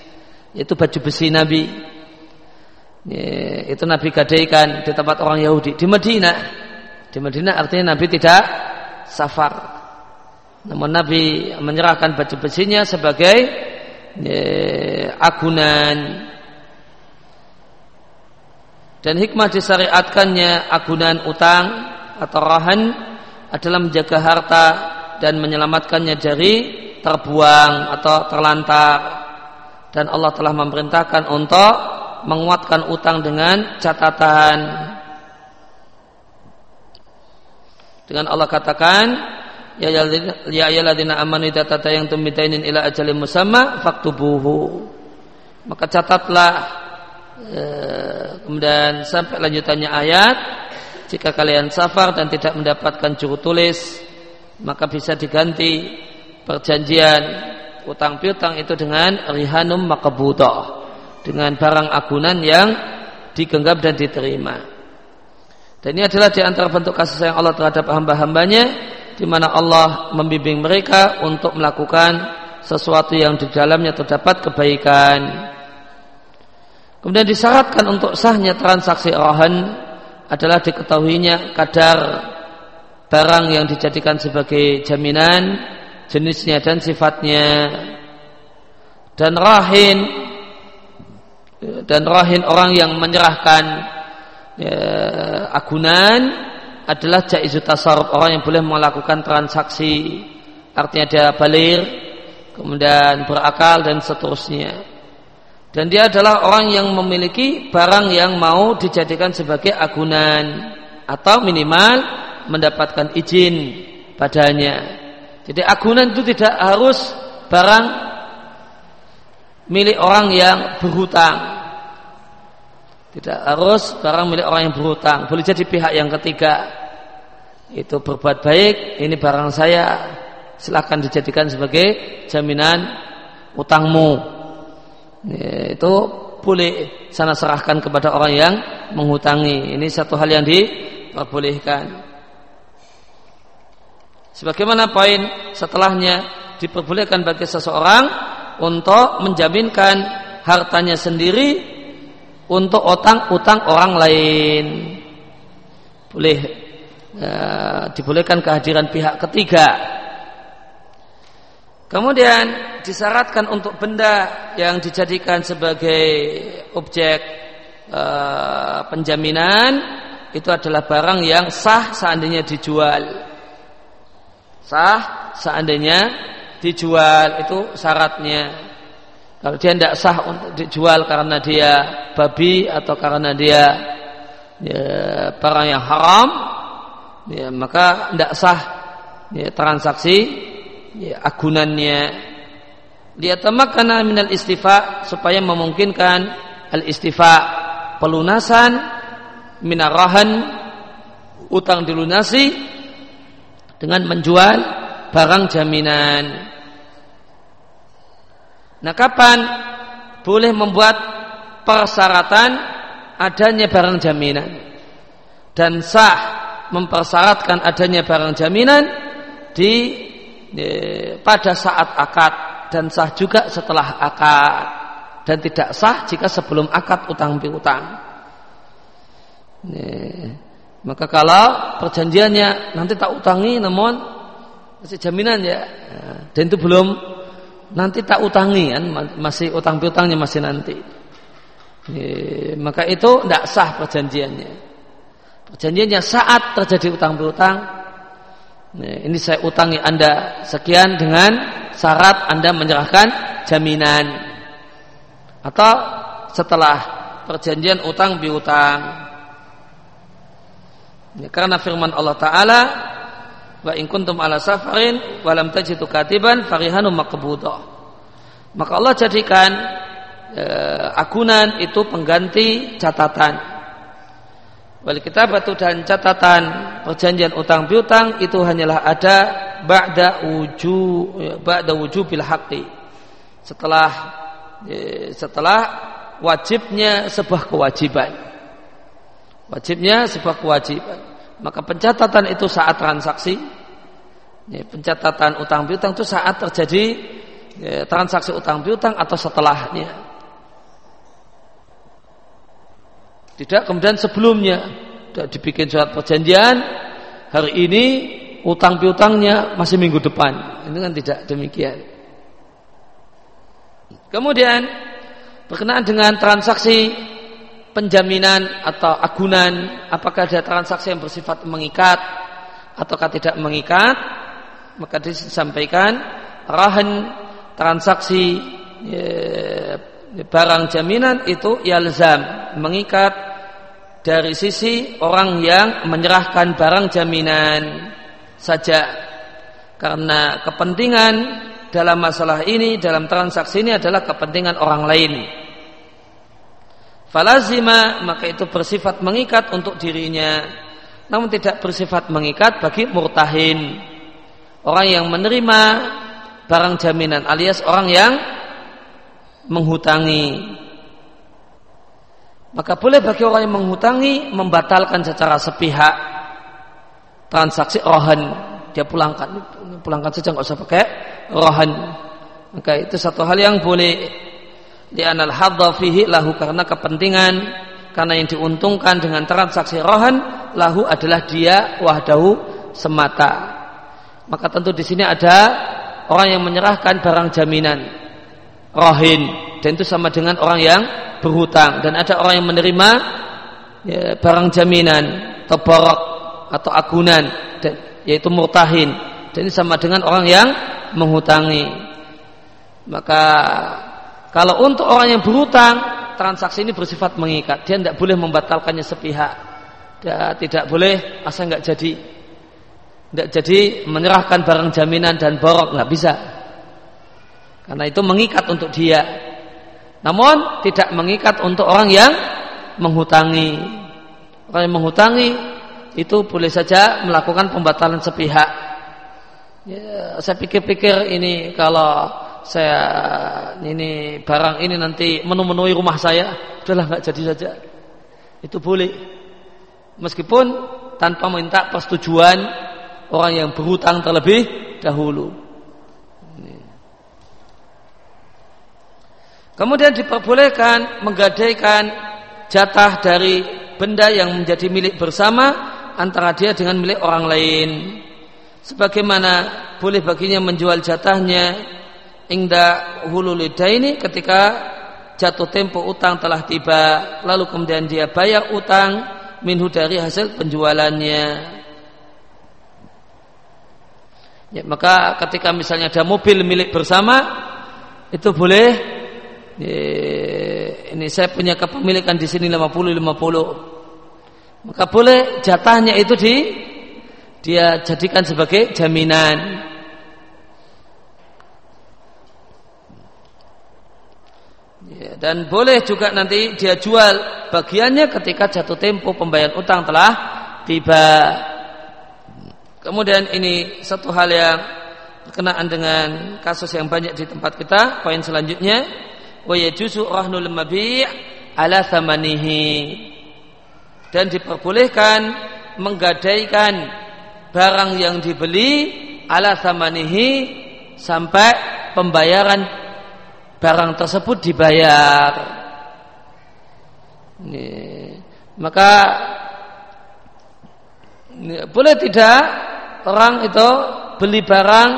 yaitu baju besi Nabi. Ya, itu Nabi gadaikan di tempat orang Yahudi di Madinah. Di Madinah artinya Nabi tidak safar. Namun Nabi menyerahkan baju besinya sebagai ya, agunan dan hikmah disyariatkannya agunan utang atau rahan adalah menjaga harta dan menyelamatkannya dari terbuang atau terlantar. Dan Allah telah memerintahkan untuk menguatkan utang dengan catatan. Dengan Allah katakan, Ya ya ayyuhalladzina amanu idza tatayantum bidainin ila ajalin musamma faktubuhu. Maka catatlah kemudian sampai lanjutannya ayat jika kalian safar dan tidak mendapatkan juru tulis maka bisa diganti perjanjian utang piutang itu dengan rihanum makabudah dengan barang agunan yang digenggam dan diterima. Dan ini adalah di antara bentuk kasih sayang Allah terhadap hamba-hambanya di mana Allah membimbing mereka untuk melakukan sesuatu yang di dalamnya terdapat kebaikan Kemudian disyaratkan untuk sahnya transaksi rohan adalah diketahuinya kadar barang yang dijadikan sebagai jaminan, jenisnya dan sifatnya. Dan rahin dan rahin orang yang menyerahkan ya, agunan adalah jaizu tasarruf orang yang boleh melakukan transaksi artinya dia balir kemudian berakal dan seterusnya dan dia adalah orang yang memiliki barang yang mau dijadikan sebagai agunan atau minimal mendapatkan izin padanya. Jadi agunan itu tidak harus barang milik orang yang berhutang. Tidak harus barang milik orang yang berhutang. Boleh jadi pihak yang ketiga itu berbuat baik, ini barang saya silahkan dijadikan sebagai jaminan utangmu itu boleh sana serahkan kepada orang yang menghutangi. Ini satu hal yang diperbolehkan. Sebagaimana poin setelahnya diperbolehkan bagi seseorang untuk menjaminkan hartanya sendiri untuk utang-utang orang lain. Boleh ya, dibolehkan kehadiran pihak ketiga Kemudian disyaratkan untuk benda yang dijadikan sebagai objek e, penjaminan itu adalah barang yang sah seandainya dijual. Sah seandainya dijual itu syaratnya. Kalau dia tidak sah untuk dijual karena dia babi atau karena dia ya, barang yang haram, ya, maka tidak sah ya, transaksi ya, agunannya. Liyatamakkana minal istifa supaya memungkinkan al istifa pelunasan minarahan utang dilunasi dengan menjual barang jaminan. Nah, kapan boleh membuat persyaratan adanya barang jaminan dan sah mempersyaratkan adanya barang jaminan di pada saat akad dan sah juga setelah akad. Dan tidak sah jika sebelum akad utang piutang. Maka kalau perjanjiannya nanti tak utangi namun masih jaminan ya. Dan itu belum nanti tak utangi kan masih utang piutangnya masih nanti. E, maka itu tidak sah perjanjiannya. Perjanjiannya saat terjadi utang piutang e, ini saya utangi anda sekian dengan syarat anda menyerahkan jaminan. Atau setelah perjanjian utang piutang ya, karena firman Allah Taala wa in kuntum ala safarin wa lam tajidu katiban farihanum maqbudah. Maka Allah jadikan e, agunan itu pengganti catatan wal kitabatu dan catatan perjanjian utang piutang itu hanyalah ada ba'da wujud ya, ba'da wujubil haqqi. Setelah e, setelah wajibnya sebuah kewajiban. Wajibnya sebuah kewajiban. Maka pencatatan itu saat transaksi ya, pencatatan utang piutang itu saat terjadi ya, transaksi utang piutang atau setelahnya tidak kemudian sebelumnya. Sudah dibikin surat perjanjian. Hari ini utang piutangnya masih minggu depan. Ini kan tidak demikian. Kemudian berkenaan dengan transaksi penjaminan atau agunan apakah ada transaksi yang bersifat mengikat ataukah tidak mengikat maka disampaikan rahan transaksi ya, barang jaminan itu yalzam mengikat dari sisi orang yang menyerahkan barang jaminan saja. Karena kepentingan dalam masalah ini dalam transaksi ini adalah kepentingan orang lain. Falazima maka itu bersifat mengikat untuk dirinya. Namun tidak bersifat mengikat bagi murtahin. Orang yang menerima barang jaminan alias orang yang menghutangi maka boleh bagi orang yang menghutangi membatalkan secara sepihak transaksi rohan. Dia pulangkan. Pulangkan saja nggak usah pakai rohan. Maka itu satu hal yang boleh. Di anal fihi lahu karena kepentingan karena yang diuntungkan dengan transaksi rohan lahu adalah dia wahdahu semata. Maka tentu di sini ada orang yang menyerahkan barang jaminan rohin dan itu sama dengan orang yang berhutang dan ada orang yang menerima ya, barang jaminan atau borok atau agunan dan, yaitu murtahin dan ini sama dengan orang yang menghutangi maka kalau untuk orang yang berhutang, transaksi ini bersifat mengikat. Dia tidak boleh membatalkannya sepihak. Dia tidak boleh asal nggak jadi. Tidak jadi menyerahkan barang jaminan dan borok nggak bisa. Karena itu mengikat untuk dia. Namun tidak mengikat untuk orang yang menghutangi. Orang yang menghutangi itu boleh saja melakukan pembatalan sepihak. Ya, saya pikir-pikir ini kalau saya ini barang ini nanti memenuhi rumah saya, udahlah nggak jadi saja. Itu boleh. Meskipun tanpa minta persetujuan orang yang berhutang terlebih dahulu. Kemudian diperbolehkan menggadaikan jatah dari benda yang menjadi milik bersama antara dia dengan milik orang lain. Sebagaimana boleh baginya menjual jatahnya ingda hulul ini ketika jatuh tempo utang telah tiba lalu kemudian dia bayar utang minhu dari hasil penjualannya ya, maka ketika misalnya ada mobil milik bersama itu boleh ini saya punya kepemilikan di sini 50 50 maka boleh jatahnya itu di dia jadikan sebagai jaminan Ya, dan boleh juga nanti dia jual bagiannya ketika jatuh tempo pembayaran utang telah tiba. Kemudian ini satu hal yang berkenaan dengan kasus yang banyak di tempat kita. Poin selanjutnya, wa yajuzu rahnul mabi' ala thamanihi. Dan diperbolehkan menggadaikan barang yang dibeli ala thamanihi sampai pembayaran barang tersebut dibayar. Ini, maka ini, boleh tidak orang itu beli barang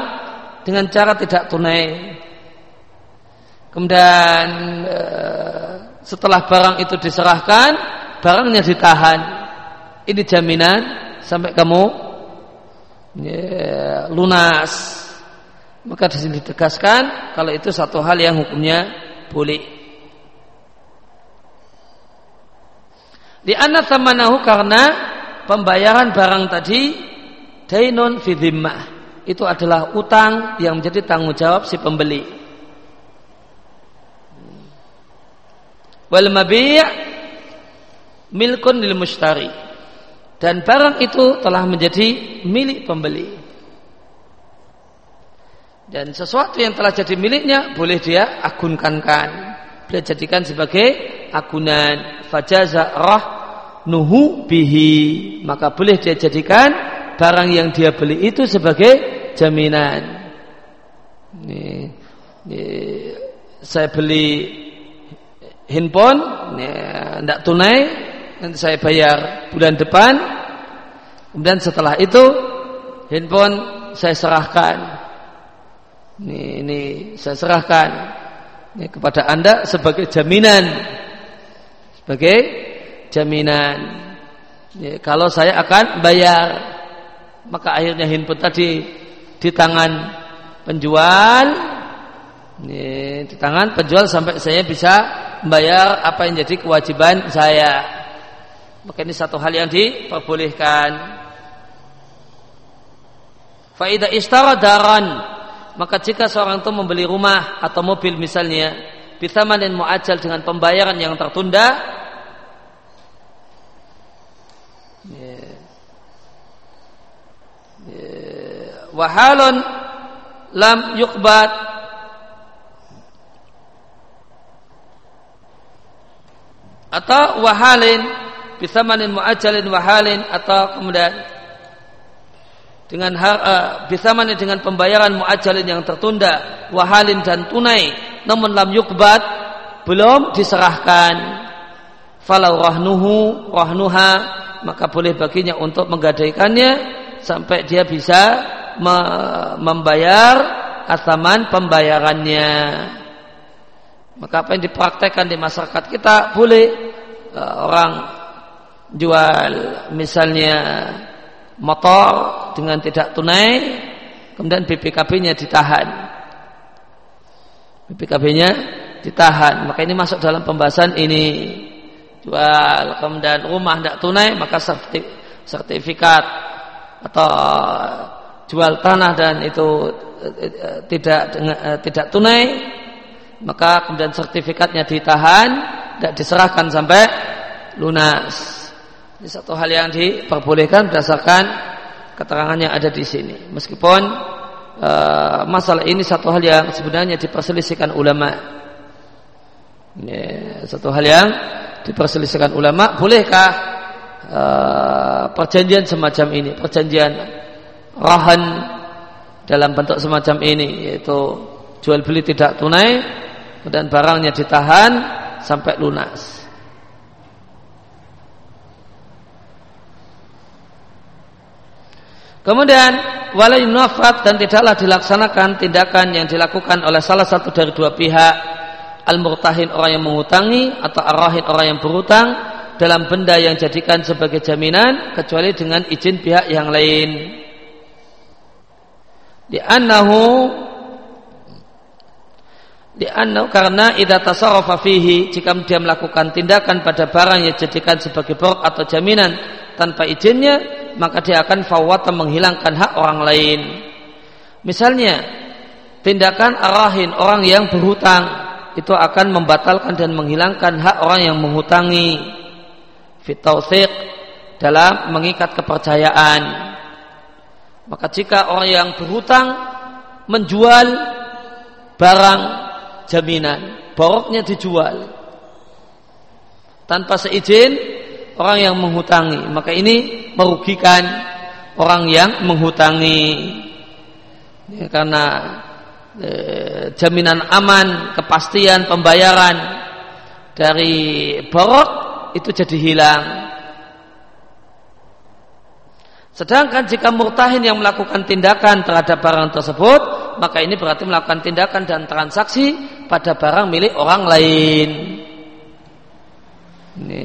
dengan cara tidak tunai. Kemudian eh, setelah barang itu diserahkan, barangnya ditahan. Ini jaminan sampai kamu ya, lunas maka di sini ditegaskan kalau itu satu hal yang hukumnya boleh. Di anak samanahu karena pembayaran barang tadi dainun fi itu adalah utang yang menjadi tanggung jawab si pembeli. Wal mabi' milkun lil mushtari dan barang itu telah menjadi milik pembeli. Dan sesuatu yang telah jadi miliknya boleh dia agunkankan. Boleh jadikan sebagai agunan. Fajaza roh nuhu bihi. Maka boleh dia jadikan barang yang dia beli itu sebagai jaminan. Ini, ini, saya beli handphone, tidak tunai, nanti saya bayar bulan depan. Kemudian setelah itu handphone saya serahkan ini, ini saya serahkan ini kepada anda sebagai jaminan, sebagai jaminan. Ini, kalau saya akan bayar, maka akhirnya handphone tadi di tangan penjual, ini, di tangan penjual sampai saya bisa membayar apa yang jadi kewajiban saya. Maka ini satu hal yang diperbolehkan. Faidah istara daran maka jika seorang itu membeli rumah atau mobil misalnya dan mu'ajjal dengan pembayaran yang tertunda ya, ya, wahalun lam yukbat atau wahalin bisamanin mu'ajjalin wahalin atau kemudian dengan uh, bisa mana dengan pembayaran muajalin yang tertunda wahalin dan tunai namun lam yukbat belum diserahkan. Falau rahnuhu rahnuha maka boleh baginya untuk menggadaikannya sampai dia bisa me membayar ataman pembayarannya maka apa yang dipraktekkan di masyarakat kita boleh uh, orang jual misalnya motor dengan tidak tunai kemudian BPKB-nya ditahan. BPKB-nya ditahan. Maka ini masuk dalam pembahasan ini. Jual kemudian rumah tidak tunai maka sertifikat atau jual tanah dan itu eh, eh, tidak eh, tidak tunai maka kemudian sertifikatnya ditahan tidak diserahkan sampai lunas ini satu hal yang diperbolehkan berdasarkan keterangan yang ada di sini. Meskipun uh, masalah ini satu hal yang sebenarnya diperselisihkan ulama. Ini satu hal yang diperselisihkan ulama. Bolehkah uh, perjanjian semacam ini, perjanjian rahan dalam bentuk semacam ini, yaitu jual beli tidak tunai, dan barangnya ditahan sampai lunas. Kemudian walai nafat dan tidaklah dilaksanakan tindakan yang dilakukan oleh salah satu dari dua pihak al-murtahin orang yang mengutangi atau arahin orang yang berutang dalam benda yang jadikan sebagai jaminan kecuali dengan izin pihak yang lain. Di anahu di anahu karena idza tasarrafa fihi jika dia melakukan tindakan pada barang yang jadikan sebagai borok atau jaminan tanpa izinnya maka dia akan fawata menghilangkan hak orang lain. Misalnya tindakan arahin orang yang berhutang itu akan membatalkan dan menghilangkan hak orang yang menghutangi fitausiq dalam mengikat kepercayaan maka jika orang yang berhutang menjual barang jaminan boroknya dijual. Tanpa seizin orang yang menghutangi. Maka ini merugikan orang yang menghutangi. Ya, karena Eh, jaminan aman, kepastian pembayaran dari borok itu jadi hilang. Sedangkan jika murtahin yang melakukan tindakan terhadap barang tersebut, maka ini berarti melakukan tindakan dan transaksi pada barang milik orang lain. Ini.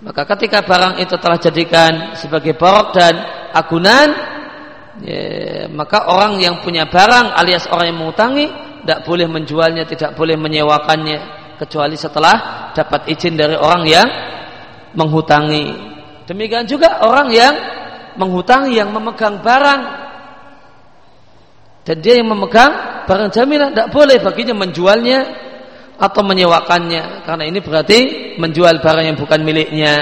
Maka ketika barang itu telah jadikan sebagai borok dan agunan, ya, maka orang yang punya barang alias orang yang mengutangi tidak boleh menjualnya, tidak boleh menyewakannya kecuali setelah dapat izin dari orang yang menghutangi. Demikian juga orang yang menghutangi yang memegang barang dan dia yang memegang barang jaminan tidak boleh baginya menjualnya atau menyewakannya karena ini berarti menjual barang yang bukan miliknya.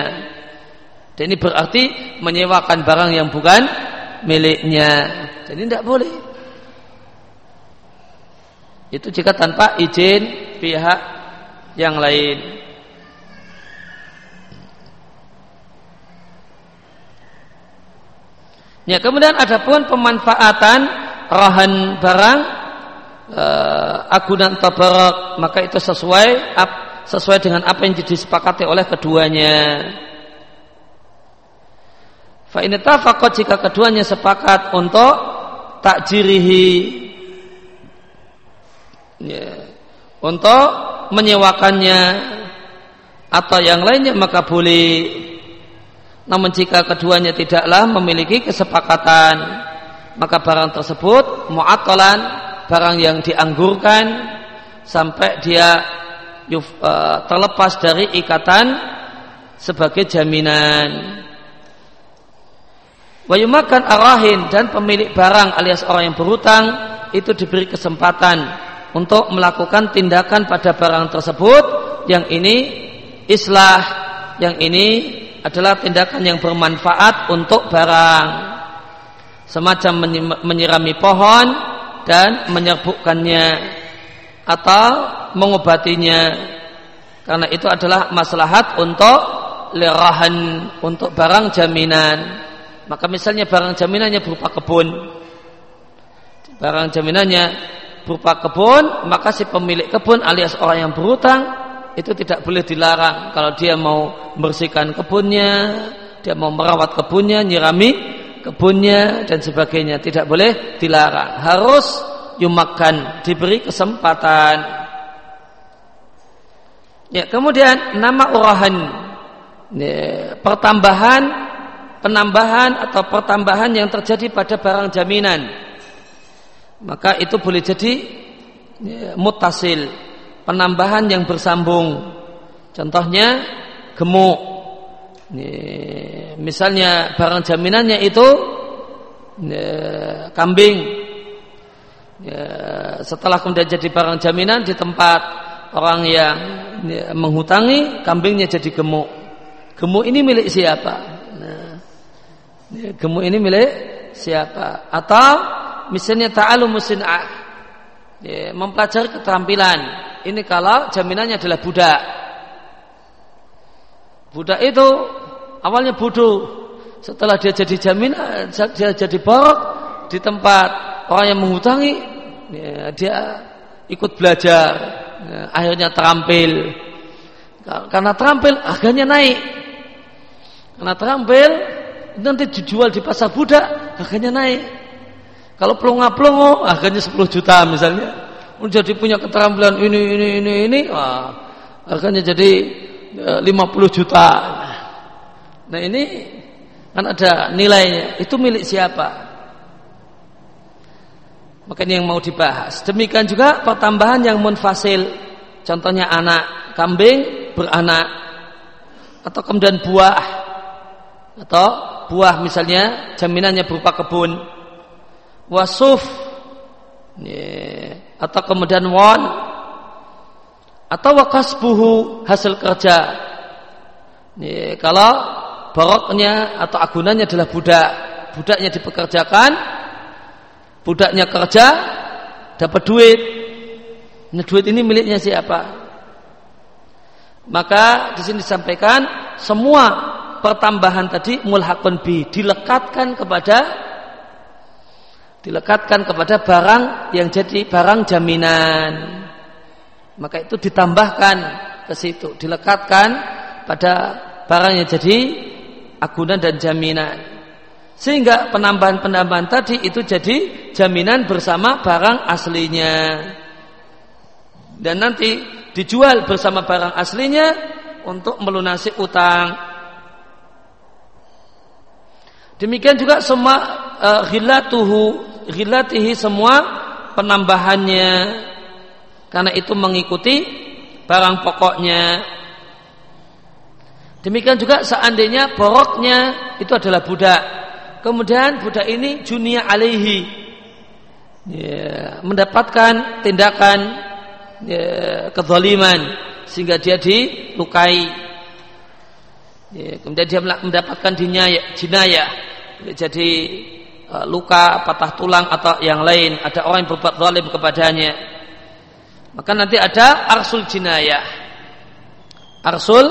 Dan ini berarti menyewakan barang yang bukan miliknya. Jadi tidak boleh. Itu jika tanpa izin pihak yang lain. Ya, kemudian ada pun pemanfaatan rahan barang uh, agunan tabarak maka itu sesuai sesuai dengan apa yang disepakati oleh keduanya. Fa ini tafakot jika keduanya sepakat untuk takjirihi ya, untuk menyewakannya atau yang lainnya maka boleh namun jika keduanya tidaklah memiliki kesepakatan maka barang tersebut mu'attalan barang yang dianggurkan sampai dia uh, terlepas dari ikatan sebagai jaminan. Wayumakan arahin dan pemilik barang alias orang yang berhutang itu diberi kesempatan untuk melakukan tindakan pada barang tersebut. Yang ini islah yang ini adalah tindakan yang bermanfaat untuk barang semacam menyirami pohon dan menyerbukannya atau mengobatinya. Karena itu adalah maslahat untuk lerahan untuk barang jaminan. Maka misalnya barang jaminannya berupa kebun. Barang jaminannya berupa kebun, maka si pemilik kebun alias orang yang berhutang itu tidak boleh dilarang. Kalau dia mau membersihkan kebunnya, dia mau merawat kebunnya, nyirami kebunnya dan sebagainya. Tidak boleh dilarang. Harus yumakan, diberi kesempatan. Ya, kemudian nama urahan. Ya, pertambahan penambahan atau pertambahan yang terjadi pada barang jaminan. Maka itu boleh jadi ya, mutasil penambahan yang bersambung. Contohnya gemuk misalnya barang jaminannya itu kambing setelah kemudian jadi barang jaminan di tempat orang yang ya, menghutangi kambingnya jadi gemuk gemuk ini milik siapa Ya, gemuk ini milik siapa? Atau misalnya ta'alum musin'ah. Mempelajari keterampilan. Ini kalau jaminannya adalah budak. Budak itu awalnya bodoh. Setelah dia jadi jaminan, dia jadi borok di tempat orang yang menghutangi, ya, dia ikut belajar. Ya, akhirnya terampil. Karena terampil harganya naik. Karena terampil nanti dijual di pasar budak harganya naik kalau pelongo-pelongo harganya 10 juta misalnya jadi punya keterampilan ini ini ini ini wah, harganya jadi 50 e, juta. Nah ini kan ada nilainya. Itu milik siapa? Makanya yang mau dibahas. Demikian juga pertambahan yang munfasil. Contohnya anak kambing beranak atau kemudian buah. Atau buah misalnya jaminannya berupa kebun. Wasuf. Atau kemudian won atau wakasbuhu hasil kerja. Kalau baroknya atau agunannya adalah budak budaknya dipekerjakan budaknya kerja dapat duit. Nah duit ini miliknya siapa? Maka di sini disampaikan semua pertambahan tadi mulhakun bi dilekatkan kepada dilekatkan kepada barang yang jadi barang jaminan. Maka itu ditambahkan ke situ, dilekatkan pada barang yang jadi agunan dan jaminan. Sehingga penambahan-penambahan tadi itu jadi jaminan bersama barang aslinya. Dan nanti dijual bersama barang aslinya untuk melunasi utang. Demikian juga semua uh, ghillatuhu ghillatihi semua penambahannya karena itu mengikuti barang pokoknya. Demikian juga seandainya boroknya itu adalah budak. Kemudian budak ini junia alaihi ya, mendapatkan tindakan ya, kezaliman sehingga dia dilukai. Ya, kemudian dia mendapatkan dinaya, jinayah, jadi uh, luka, patah tulang atau yang lain. Ada orang yang berbuat zalim kepadanya. Maka nanti ada arsul jinayah. Arsul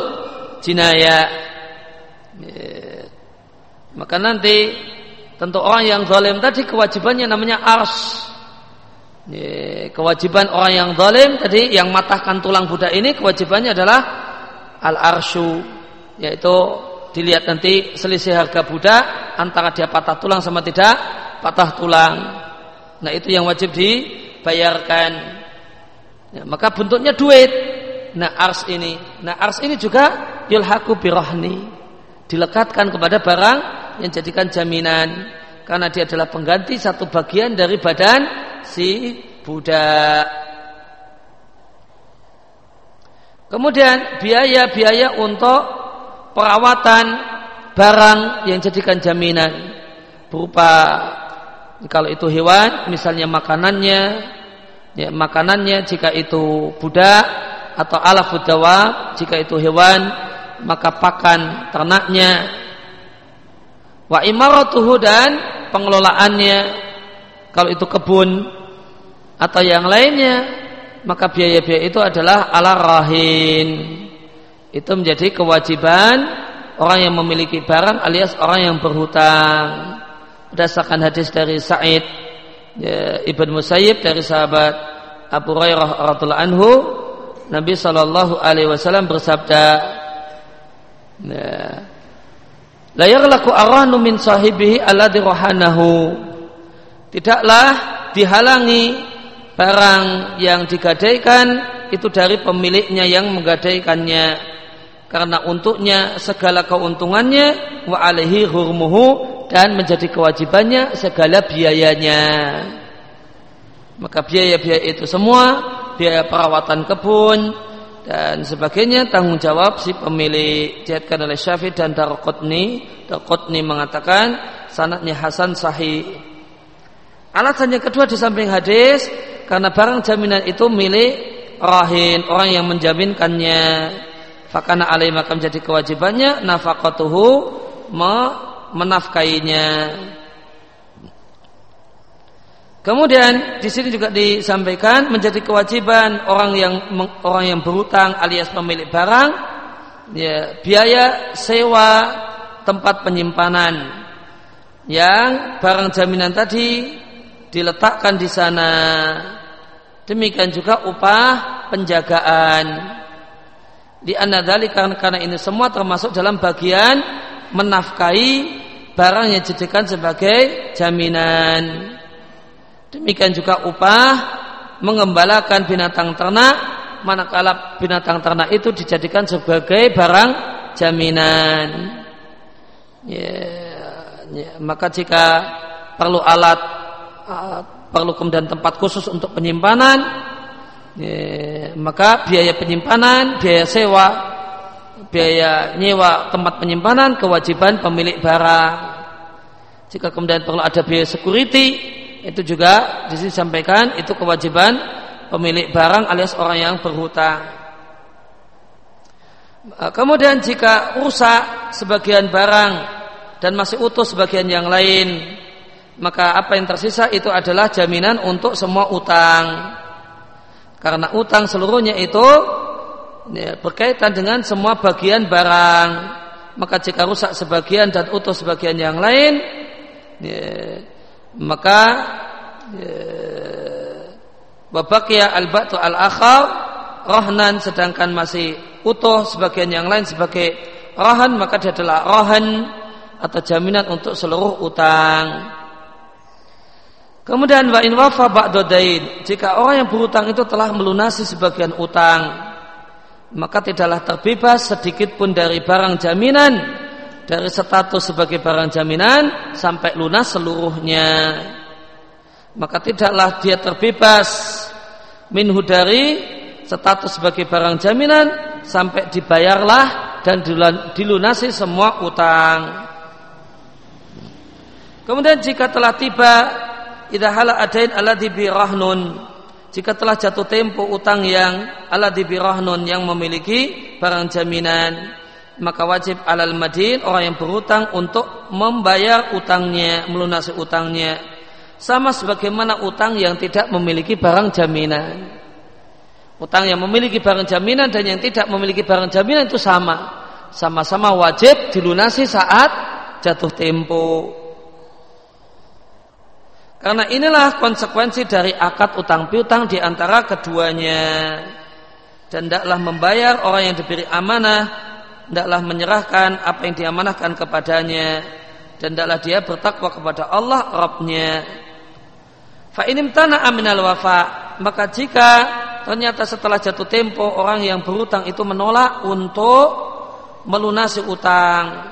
jinayah. Ya, maka nanti tentu orang yang zalim tadi kewajibannya namanya ars kewajiban orang yang zalim tadi yang matahkan tulang budak ini kewajibannya adalah al arsyu yaitu dilihat nanti selisih harga budak antara dia patah tulang sama tidak patah tulang. Nah itu yang wajib dibayarkan. Ya, maka bentuknya duit. Nah ars ini, nah ars ini juga yulhaku birohni dilekatkan kepada barang yang jadikan jaminan karena dia adalah pengganti satu bagian dari badan si budak. Kemudian biaya-biaya untuk perawatan barang yang jadikan jaminan berupa kalau itu hewan misalnya makanannya ya makanannya jika itu budak atau ala budawa jika itu hewan maka pakan ternaknya. Wa imaratuhu dan pengelolaannya. Kalau itu kebun atau yang lainnya maka biaya-biaya itu adalah ala rahin. Itu menjadi kewajiban orang yang memiliki barang alias orang yang berhutang. Berdasarkan hadis dari Sa'id ya, Ibn Musayyib dari sahabat Abu Hurairah radhiallahu anhu Nabi Shallallahu alaihi wasallam bersabda ya, La yaghlaqu aranu min sahibihi alladhi rohanahu. Tidaklah dihalangi barang yang digadaikan itu dari pemiliknya yang menggadaikannya karena untuknya segala keuntungannya wa alaihi hurmuhu dan menjadi kewajibannya segala biayanya. Maka biaya-biaya itu semua biaya perawatan kebun dan sebagainya tanggung jawab si pemilik. Diatkan oleh Syafi'i dan Darqutni. Darqutni mengatakan sanatnya Hasan sahih. Alasan yang kedua di samping hadis karena barang jaminan itu milik rahin orang yang menjaminkannya. Fakana alaih maka menjadi kewajibannya nafaqatuhu menafkainya Kemudian di sini juga disampaikan menjadi kewajiban orang yang orang yang berutang alias pemilik barang ya, biaya sewa tempat penyimpanan yang barang jaminan tadi diletakkan di sana. Demikian juga upah penjagaan. Di anadali karena, karena ini semua termasuk dalam bagian menafkahi barang yang dijadikan sebagai jaminan. Demikian juga upah mengembalakan binatang ternak manakala binatang ternak itu dijadikan sebagai barang jaminan. Ya, ya, maka jika perlu alat uh, perlu kemudian tempat khusus untuk penyimpanan ya, maka biaya penyimpanan, biaya sewa, biaya nyewa tempat penyimpanan kewajiban pemilik barang. Jika kemudian perlu ada biaya security, itu juga disampaikan itu kewajiban pemilik barang alias orang yang berhutang. Uh, kemudian jika rusak sebagian barang dan masih utuh sebagian yang lain, maka apa yang tersisa itu adalah jaminan untuk semua utang. Karena utang seluruhnya itu ya, berkaitan dengan semua bagian barang. Maka jika rusak sebagian dan utuh sebagian yang lain, ya, maka ya, al-ba'tu al-akhar rohnan sedangkan masih utuh sebagian yang lain sebagai rohan maka dia adalah rohan atau jaminan untuk seluruh utang. Kemudian wa in wafa. Jika orang yang berutang itu telah melunasi sebagian utang, maka tidaklah terbebas sedikit pun dari barang jaminan dari status sebagai barang jaminan sampai lunas seluruhnya. Maka tidaklah dia terbebas minhu dari status sebagai barang jaminan sampai dibayarlah dan dilunasi semua utang. Kemudian jika telah tiba idza hala adain alladhi bi rahnun jika telah jatuh tempo utang yang alladhi bi rahnun yang memiliki barang jaminan maka wajib alal madin orang yang berutang untuk membayar utangnya melunasi utangnya. Sama sebagaimana utang yang tidak memiliki barang jaminan. Utang yang memiliki barang jaminan dan yang tidak memiliki barang jaminan itu sama. Sama-sama wajib dilunasi saat jatuh tempo karena inilah konsekuensi dari akad utang piutang di antara keduanya. Dan tidaklah membayar orang yang diberi amanah, tidaklah menyerahkan apa yang diamanahkan kepadanya dan tidaklah dia bertakwa kepada Allah Rabbnya. Fa inim tanah aminal wafa maka jika ternyata setelah jatuh tempo orang yang berutang itu menolak untuk melunasi utang,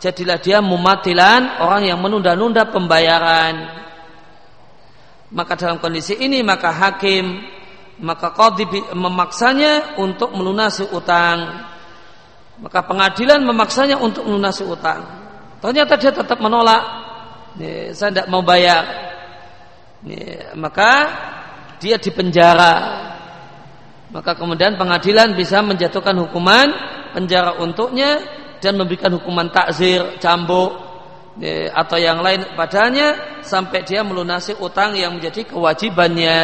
jadilah dia mumatilan orang yang menunda-nunda pembayaran maka dalam kondisi ini maka hakim maka qadhi memaksanya untuk melunasi utang. Maka pengadilan memaksanya untuk melunasi utang. Ternyata dia tetap menolak. Saya tidak mau bayar. Maka dia dipenjara. Maka kemudian pengadilan bisa menjatuhkan hukuman penjara untuknya dan memberikan hukuman takzir cambuk atau yang lain padanya sampai dia melunasi utang yang menjadi kewajibannya.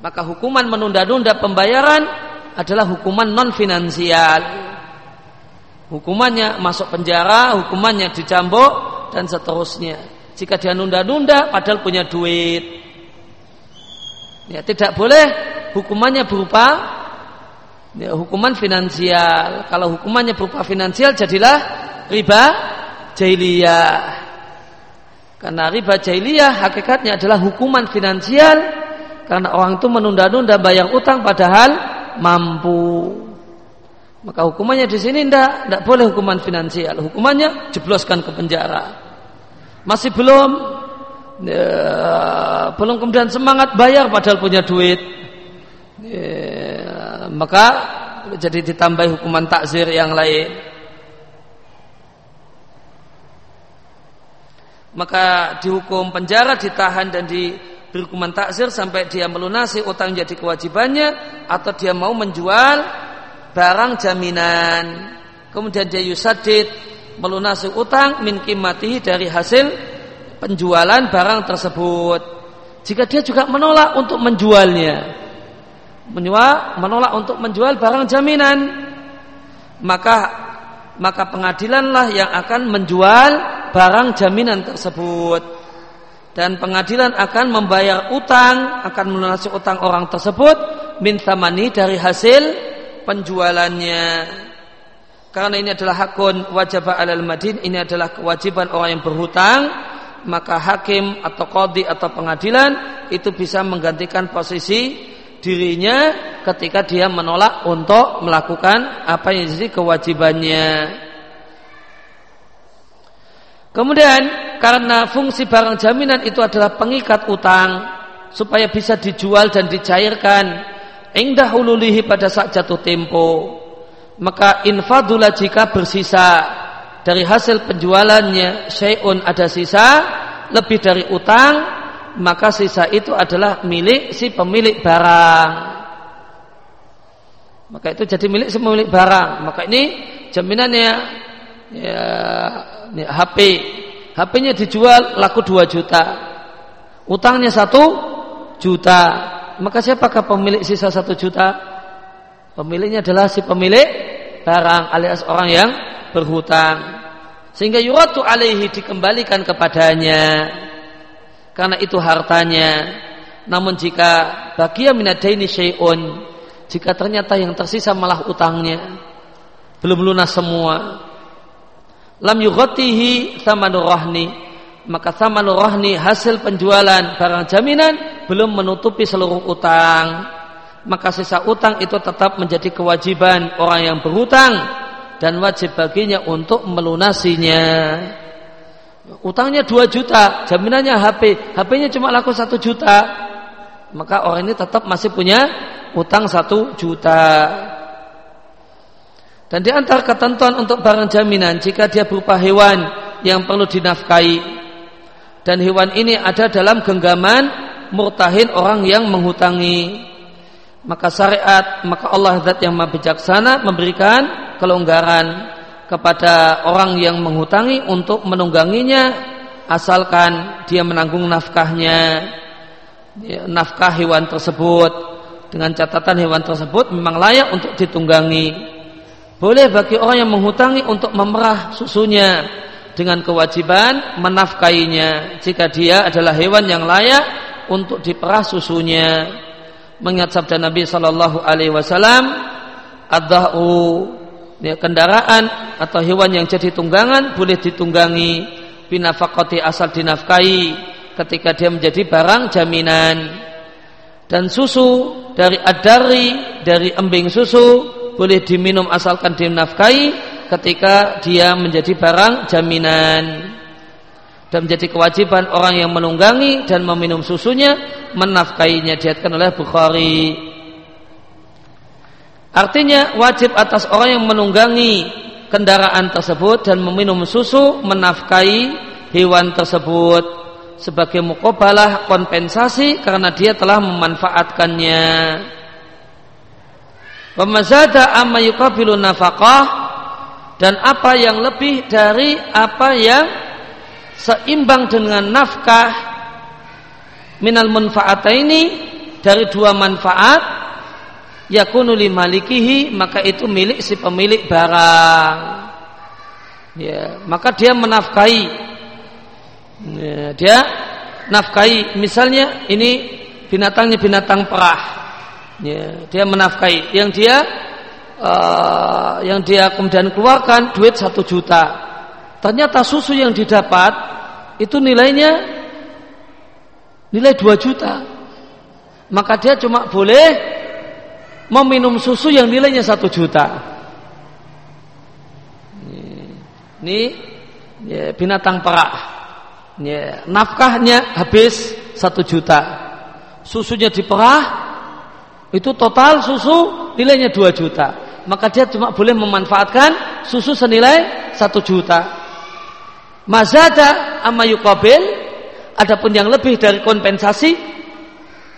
Maka hukuman menunda-nunda pembayaran adalah hukuman non finansial. Hukumannya masuk penjara, hukumannya dicambuk dan seterusnya. Jika dia nunda-nunda padahal punya duit. Ya, tidak boleh hukumannya berupa ya, hukuman finansial. Kalau hukumannya berupa finansial jadilah riba jahiliyah. Karena riba jahiliyah hakikatnya adalah hukuman finansial karena orang itu menunda-nunda bayar utang padahal mampu. Maka hukumannya di sini tidak tidak boleh hukuman finansial. Hukumannya jebloskan ke penjara. Masih belum ya, belum kemudian semangat bayar padahal punya duit. Ya, maka jadi ditambah hukuman takzir yang lain. Maka dihukum penjara, ditahan dan diberi hukuman taksir sampai dia melunasi utang jadi kewajibannya atau dia mau menjual barang jaminan. Kemudian dia yusadid melunasi utang min kimatihi dari hasil penjualan barang tersebut. Jika dia juga menolak untuk menjualnya, menjual, menolak untuk menjual barang jaminan, maka maka pengadilanlah yang akan menjual barang jaminan tersebut dan pengadilan akan membayar utang akan melunasi utang orang tersebut min thamani dari hasil penjualannya karena ini adalah hakun wajib alal madin ini adalah kewajiban orang yang berhutang maka hakim atau kodi atau pengadilan itu bisa menggantikan posisi dirinya ketika dia menolak untuk melakukan apa yang jadi kewajibannya. Kemudian karena fungsi barang jaminan itu adalah pengikat utang supaya bisa dijual dan dicairkan indah ululihi pada saat jatuh tempo maka infadula jika bersisa dari hasil penjualannya syai'un ada sisa lebih dari utang maka sisa itu adalah milik si pemilik barang. Maka itu jadi milik si pemilik barang. Maka ini jaminannya ya, HP HP-nya dijual laku 2 juta. Utangnya 1 juta. Maka siapakah pemilik sisa 1 juta? Pemiliknya adalah si pemilik barang alias orang yang berhutang. Sehingga yuratu alaihi dikembalikan kepadanya. Karena itu hartanya. Namun jika bagia minadaini syai'un jika ternyata yang tersisa malah utangnya belum lunas semua lam yughatihi thamanur rahni maka thamanur rahni hasil penjualan barang jaminan belum menutupi seluruh utang maka sisa utang itu tetap menjadi kewajiban orang yang berhutang dan wajib baginya untuk melunasinya. Utangnya 2 juta, jaminannya HP, HP-nya cuma laku 1 juta. Maka orang ini tetap masih punya utang 1 juta. Dan di antara ketentuan untuk barang jaminan jika dia berupa hewan yang perlu dinafkahi. Dan hewan ini ada dalam genggaman murtahin orang yang menghutangi. Maka syariat maka Allah zat yang maha bijaksana memberikan kelonggaran kepada orang yang menghutangi untuk menungganginya asalkan dia menanggung nafkahnya. Ya, nafkah hewan tersebut. Dengan catatan hewan tersebut memang layak untuk ditunggangi boleh bagi orang yang menghutangi untuk memerah susunya dengan kewajiban menafkainya jika dia adalah hewan yang layak untuk diperah susunya. Mengingat sabda Nabi Shallallahu Alaihi Wasallam adahu ya, kendaraan atau hewan yang jadi tunggangan boleh ditunggangi. Binafakoti asal dinafkahi ketika dia menjadi barang jaminan. Dan susu dari adari dari embing susu boleh diminum asalkan dinafkahi ketika dia menjadi barang jaminan. Dan menjadi kewajiban orang yang menunggangi dan meminum susunya menafkainya diatkan oleh Bukhari. Artinya wajib atas orang yang menunggangi kendaraan tersebut dan meminum susu menafkai hewan tersebut sebagai mukobalah kompensasi karena dia telah memanfaatkannya Pemazada amma nafkah dan apa yang lebih dari apa yang seimbang dengan nafkah minal ini dari dua manfaat yakunu malikihi maka itu milik si pemilik barang. Ya maka dia menafkahi. Ya, dia nafkahi. Misalnya ini binatangnya binatang perah ya, dia menafkahi yang dia uh, yang dia kemudian keluarkan duit satu juta ternyata susu yang didapat itu nilainya nilai 2 juta. Maka dia cuma boleh meminum susu yang nilainya 1 juta. Ini ya, binatang perak. Ya, nafkahnya habis 1 juta. Susunya diperah itu total susu nilainya 2 juta. Maka dia cuma boleh memanfaatkan susu senilai 1 juta. Mazada amma yuqabil adapun yang lebih dari kompensasi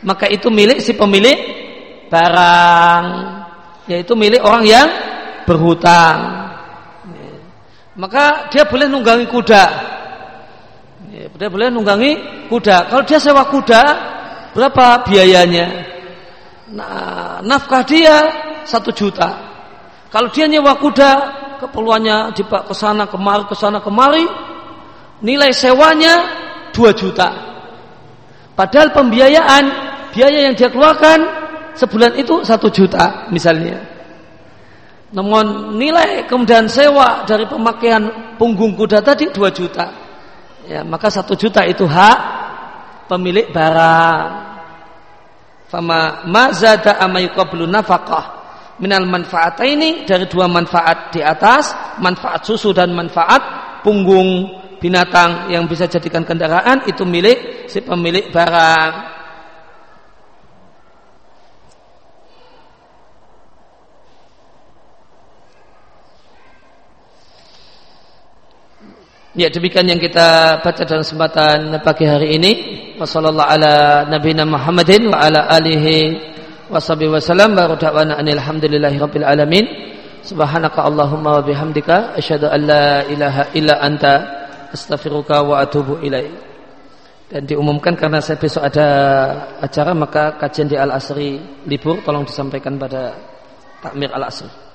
maka itu milik si pemilik barang yaitu milik orang yang berhutang maka dia boleh nunggangi kuda dia boleh nunggangi kuda kalau dia sewa kuda berapa biayanya nah, nafkah dia satu juta kalau dia nyewa kuda keperluannya dipak ke sana kemari ke sana kemari nilai sewanya 2 juta. Padahal pembiayaan biaya yang dia keluarkan sebulan itu 1 juta misalnya. Namun nilai kemudian sewa dari pemakaian punggung kuda tadi 2 juta. ya, maka satu juta itu hak pemilik barang. Fama mazada amayukablu nafkah minal manfaat ini dari dua manfaat di atas, manfaat susu dan manfaat punggung binatang yang bisa jadikan kendaraan itu milik si pemilik barang. Ya demikian yang kita baca dalam kesempatan pagi hari ini. Wassallallahu ala nabiyina Muhammadin wa ala alamin. Subhanaka Allahumma wa bihamdika asyhadu an la ilaha illa anta astaghfiruka wa atubu ilaik. Dan diumumkan karena saya besok ada acara maka kajian di Al-Asri libur tolong disampaikan pada takmir Al-Asri.